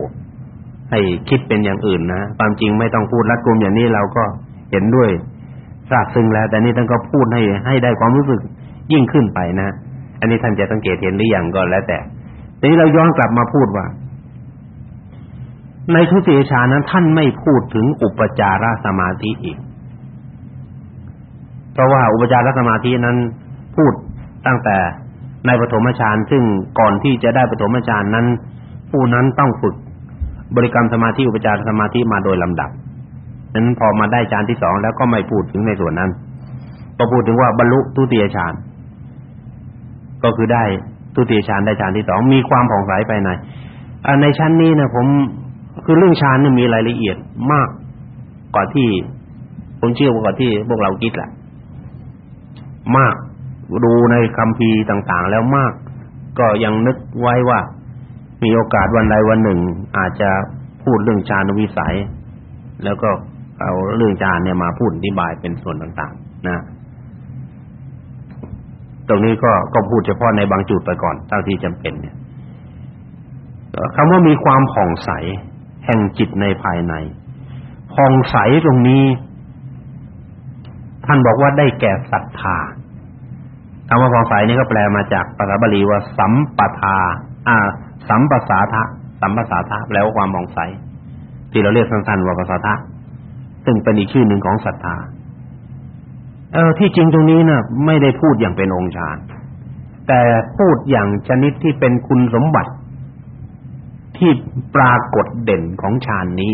ให้คิดเป็นอย่างอื่นนะความจริงไม่ต้องพูดรัดกลุ่มอย่างนี้เราก็เห็นด้วยทราบซึ้งแล้ว แต่นี่ท่านก็พูดให้ให้ได้ความรู้สึกยิ่งขึ้นไปนะ อันนี้ท่านจะสังเกตเห็นหรือยังก็แล้วแต่ ทีนี้เราย้อนกลับมาพูดว่า ในทุติยฌานนั้นท่านไม่พูดถึงอุปจารสมาธิอีก เพราะว่าอุปจารสมาธินั้นพูดตั้งแต่ในปฐมฌานซึ่งก่อนที่จะได้ปฐมฌานนั้น ผู้นั้นต้องฝึกบริกรรมสมาธิอุปจารสมาธิมาโดยลำดับนั้นพอมาได้ฌานที่สองแล้วก็ไม่พูดถึงในส่วนนั้นก็พูดถึงว่าบรรลุทุติยฌาน ก็คือได้ ทุติยฌานได้ฌานที่สองมีความผ่องใสภายในในชั้นนี้นะผมคือเรื่องฌานนี่มีรายละเอียดมากกว่าที่ผมเชื่อว่ากว่าที่พวกเราคิดแหละมากดูในคัมภีต่าง ๆ แล้วมาก ก็ยังนึกไว้ว่า มีโอกาสวันใดวันหนึ่ง อาจจะพูดเรื่องฌานวิสัย แล้วก็เอาเรื่องฌานเนี่ยมาพูดอธิบายเป็นส่วนต่าง ๆ นะ ตรงนี้ก็ก็พูดเฉพาะในบางจุดไปก่อนเท่าที่จำเป็นเนี่ยคำว่ามีความผ่องใสแห่งจิตในภายในผ่องใสตรงนี้ ท่านบอกว่าได้แก่ศรัทธาคำว่าผ่องใสนี่ก็แปลมาจากภาษาบาลีว่า สัมปทาอ่า สัมปสาทะสัมปสาทะแปลว่าความผ่องใส ที่เราเรียกสั้นๆว่าปสาทะซึ่งเป็นอีกชื่อหนึ่งของศรัทธา เออที่จริงตรงนี้นะ่ะ ไม่ได้พูดอย่างเป็นองค์ฌานแต่พูดอย่างชนิดที่เป็นคุณสมบัติที่ปรากฏเด่นของฌานนี้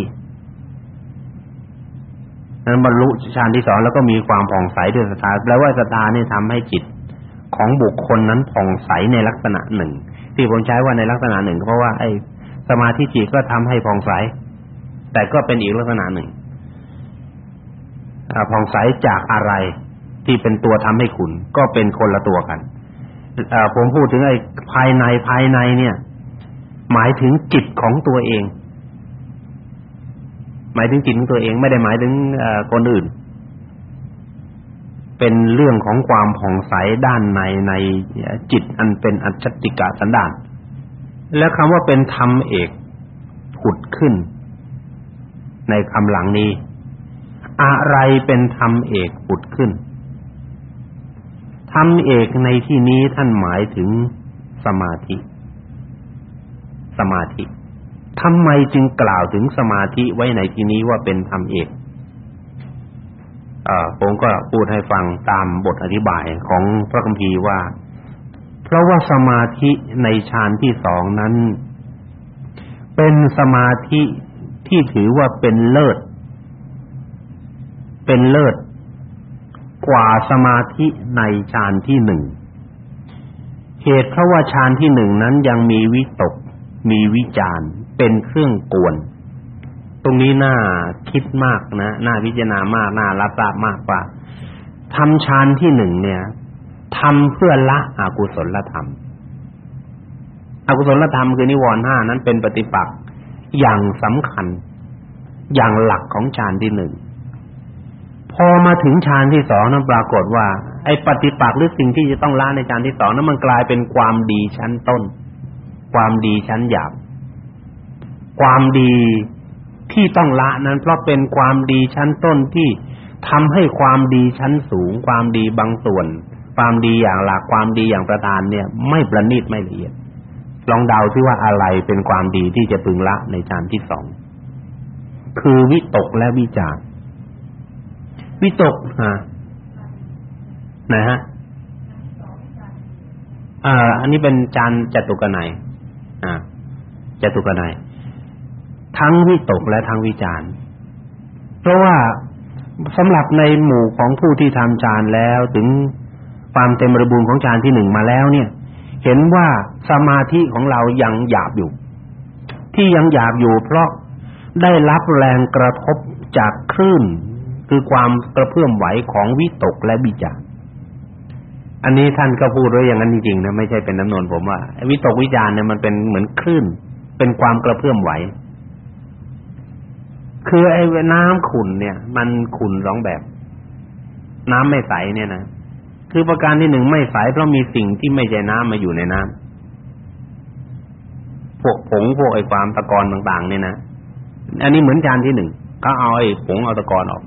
นั้นบรรลุฌานที่สองแล้วก็มีความผ่องใสด้วยศรัทธาแปลว่าศรัทธานี่ทำให้จิตของบุคคลนั้นผ่องใสในลักษณะหนึ่ง ที่ผมใช้ว่าในลักษณะหนึ่งเพราะว่าไอ้สมาธิจิตก็ทำให้ผ่องใส แต่ก็เป็นอีกลักษณะหนึ่งผ่องใสจากอะไร ที่เป็นตัวทำให้ขุนก็เป็นคนละตัวกันผมพูดถึงไอ้ภายในภายในเนี่ย หมายถึงจิตของตัวเอง หมายถึงจิตของตัวเองไม่ได้หมายถึงคนอื่น เป็นเรื่องของความผ่องใสด้านในในจิตอันเป็นอัจฉริกะสันดานและคำว่าเป็นธรรมเอกผุดขึ้น ในคำหลังนี้ อะไรเป็นธรรมเอกผุดขึ้น ธรรมเอกในที่นี้ท่านหมายถึงสมาธิ สมาธิทำไมจึงกล่าวถึงสมาธิไว้ในที่นี้ว่าเป็นธรรมเอกเอ่อผมก็พูดให้ฟังตามบทอธิบายของพระคัมภีร์ว่า เพราะว่าสมาธิในฌานที่สองนั้น เป็นสมาธิที่ถือว่าเป็นเลิศ เป็นเลิศ กว่าสมาธิในฌานที่หนึ่งเหตุเพราะว่าฌานที่หนึ่งนั้นยังมีวิตก มีวิจารเป็นเครื่องกวน ตรงนี้น่าคิดมากนะน่าพิจารณามากน่ารับทราบมากว่าทำฌานที่หนึ่งเนี่ยทำเพื่อละอกุศลธรรมอกุศลธรรมคือนิวรณ์ห้านั้นเป็นปฏิปักษ์อย่างสำคัญ อย่างหลักของฌานที่หนึ่ง พอมาถึงฌานที่สองนั้นปรากฏว่า ไอ้ปฏิปักษ์หรือสิ่งที่จะต้องละในฌานที่สองนั้นมันกลายเป็นความดีชั้นต้น ความดีชั้นหยาบความดีที่ต้องละนั้น เพราะเป็นความดีชั้นต้นที่ทำให้ความดีชั้นสูง ความดีบางส่วน ความดีอย่างหลักความดีอย่างประธานเนี่ย ไม่ประณีตไม่ละเอียด ลองเดาซิว่าอะไรเป็นความดีที่จะพึงละในฌานที่สองคือวิตกและวิจาร วิตกฮะไหนฮะอ่า อันนี้เป็นจานจตุกนัยอ่าจตุกนัยทั้งวิตกและทั้งวิจารเพราะว่าสำหรับในหมู่ของผู้ที่ทำฌานแล้วถึงความเต็มระบูรณ์ของฌานที่หนึ่งมาแล้ว เนี่ย เห็นว่าสมาธิของเรายังหยาบอยู่ ที่ยังหยาบอยู่เพราะได้รับแรงกระทบจากคลื่น คือความกระเพื่อมไหวของวิตกและวิจารอันนี้ท่านก็พูดไว้อย่างนั้นจริงๆนะไม่ใช่เป็นน้ำนนผมว่าวิตกวิจารเนี่ยมันเป็นเหมือนคลื่น เป็นความกระเพื่อมไหว คือไอ้น้ำขุ่นเนี่ย มันขุ่นสองแบบ น้ำไม่ใสเนี่ยนะคือประการที่หนึ่งไม่ใสเพราะมีสิ่งที่ไม่ใช่น้ำมาอยู่ในน้ำพวกผงพวกไอ้ความตะกอนต่าง ๆ เนี่ยนะอันนี้เหมือนจานที่หนึ่งเขาเอาไอ้ผงเอาตะกอนออก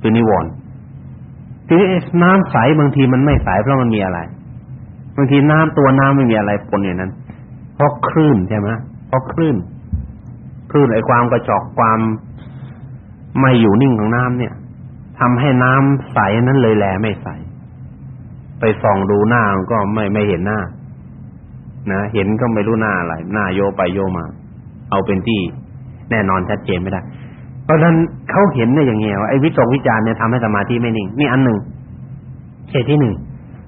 คือนิวรณ์ทีนี้น้ำใสบางทีมันไม่ใสเพราะมันมีอะไร บางทีน้ำตัวน้ำไม่มีอะไรปนอยู่นั้นเพราะคลื่นใช่ไหมเพราะคลื่นคลื่นไอ้ความกระจอกความไม่อยู่นิ่งของน้ำเนี่ยทำให้น้ำใสนั้นเลยแลไม่ใส ไปส่องดูหน้าก็ไม่ไม่เห็นหน้า นะเห็นก็ไม่รู้หน้าอะไร หน้าโยไปโยมา เอาเป็นที่แน่นอนชัดเจนไม่ได้ เพราะฉะนั้นเขาเห็นเนี่ยอย่างเงี้ยว่าไอ้วิตกวิจารเนี่ยทำให้สมาธิไม่นิ่งนี่อันหนึ่งเหตุที่หนึ่ง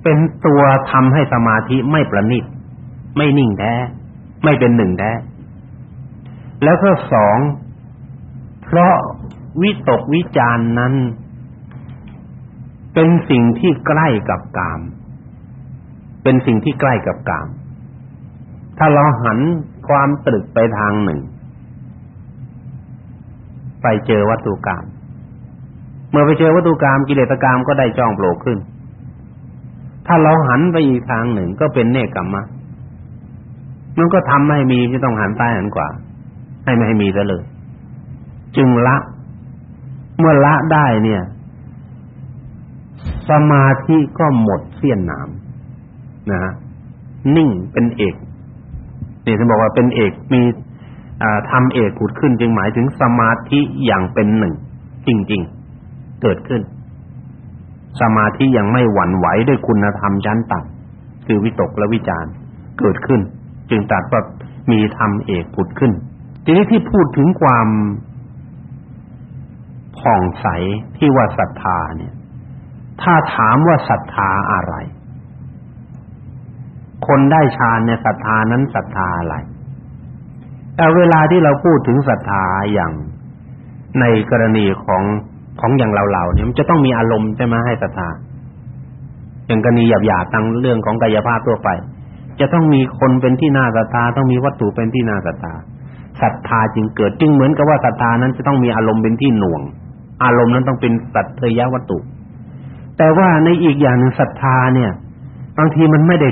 เป็นตัวทำให้สมาธิไม่ประณีตไม่นิ่งแท้ ไม่เป็นหนึ่งแท้ แล้วก็สองเพราะวิตกวิจารณ์นั้น เป็นสิ่งที่ใกล้กับกาม เป็นสิ่งที่ใกล้กับกาม ถ้าเราหันความตรึกไปทางหนึ่ง ไปเจอวัตถุกรรมเมื่อไปเจอวัตถุกรรมกิเลสกรรมก็ได้จ้องโผล่ขึ้น ถ้าเราหันไปอีกทางหนึ่งก็เป็นเนกกรรมะมันก็ทำให้มีไม่ต้องหันใต้หันขวาให้ไม่ให้มีซะเลย จึงละ เมื่อละได้เนี่ย สมาธิก็หมดเสี้ยนหน้ำนะฮะนิ่งเป็นเอกนี่ท่านบอกว่าเป็นเอกมี ทำเอกผุดขึ้น จึงหมายถึงสมาธิอย่างเป็นหนึ่ง จริง ๆ เกิดขึ้น สมาธิยังไม่หวั่นไหวด้วยคุณธรรมชั้นต่ำคือวิตกและวิจารเกิดขึ้น จึงตัดว่ามีธรรมเอกผุดขึ้น ทีนี้ที่พูดถึงความผ่องใสที่ว่าศรัทธาเนี่ย ถ้าถามว่าศรัทธาอะไร คนได้ฌานเนี่ยศรัทธานั้นศรัทธาอะไร แต่เวลาที่เราพูดถึงศรัทธาอย่างในกรณีของของอย่างเราๆเนี่ยมันจะต้องมีอารมณ์ใช่ไหมให้ศรัทธาอย่างกรณีหยาบๆตั้งเรื่องของกายภาพทั่วไป จะต้องมีคนเป็นที่น่าศรัทธาต้องมีวัตถุเป็นที่น่าศรัทธาศรัทธาจึงเกิดจึงเหมือนกับว่าศรัทธานั้นจะต้องมีอารมณ์เป็นที่หน่วง อารมณ์นั้นต้องเป็นสัตยวัตถุ แต่ว่าในอีกอย่างหนึ่งศรัทธาเนี่ย บางทีมันไม่ได้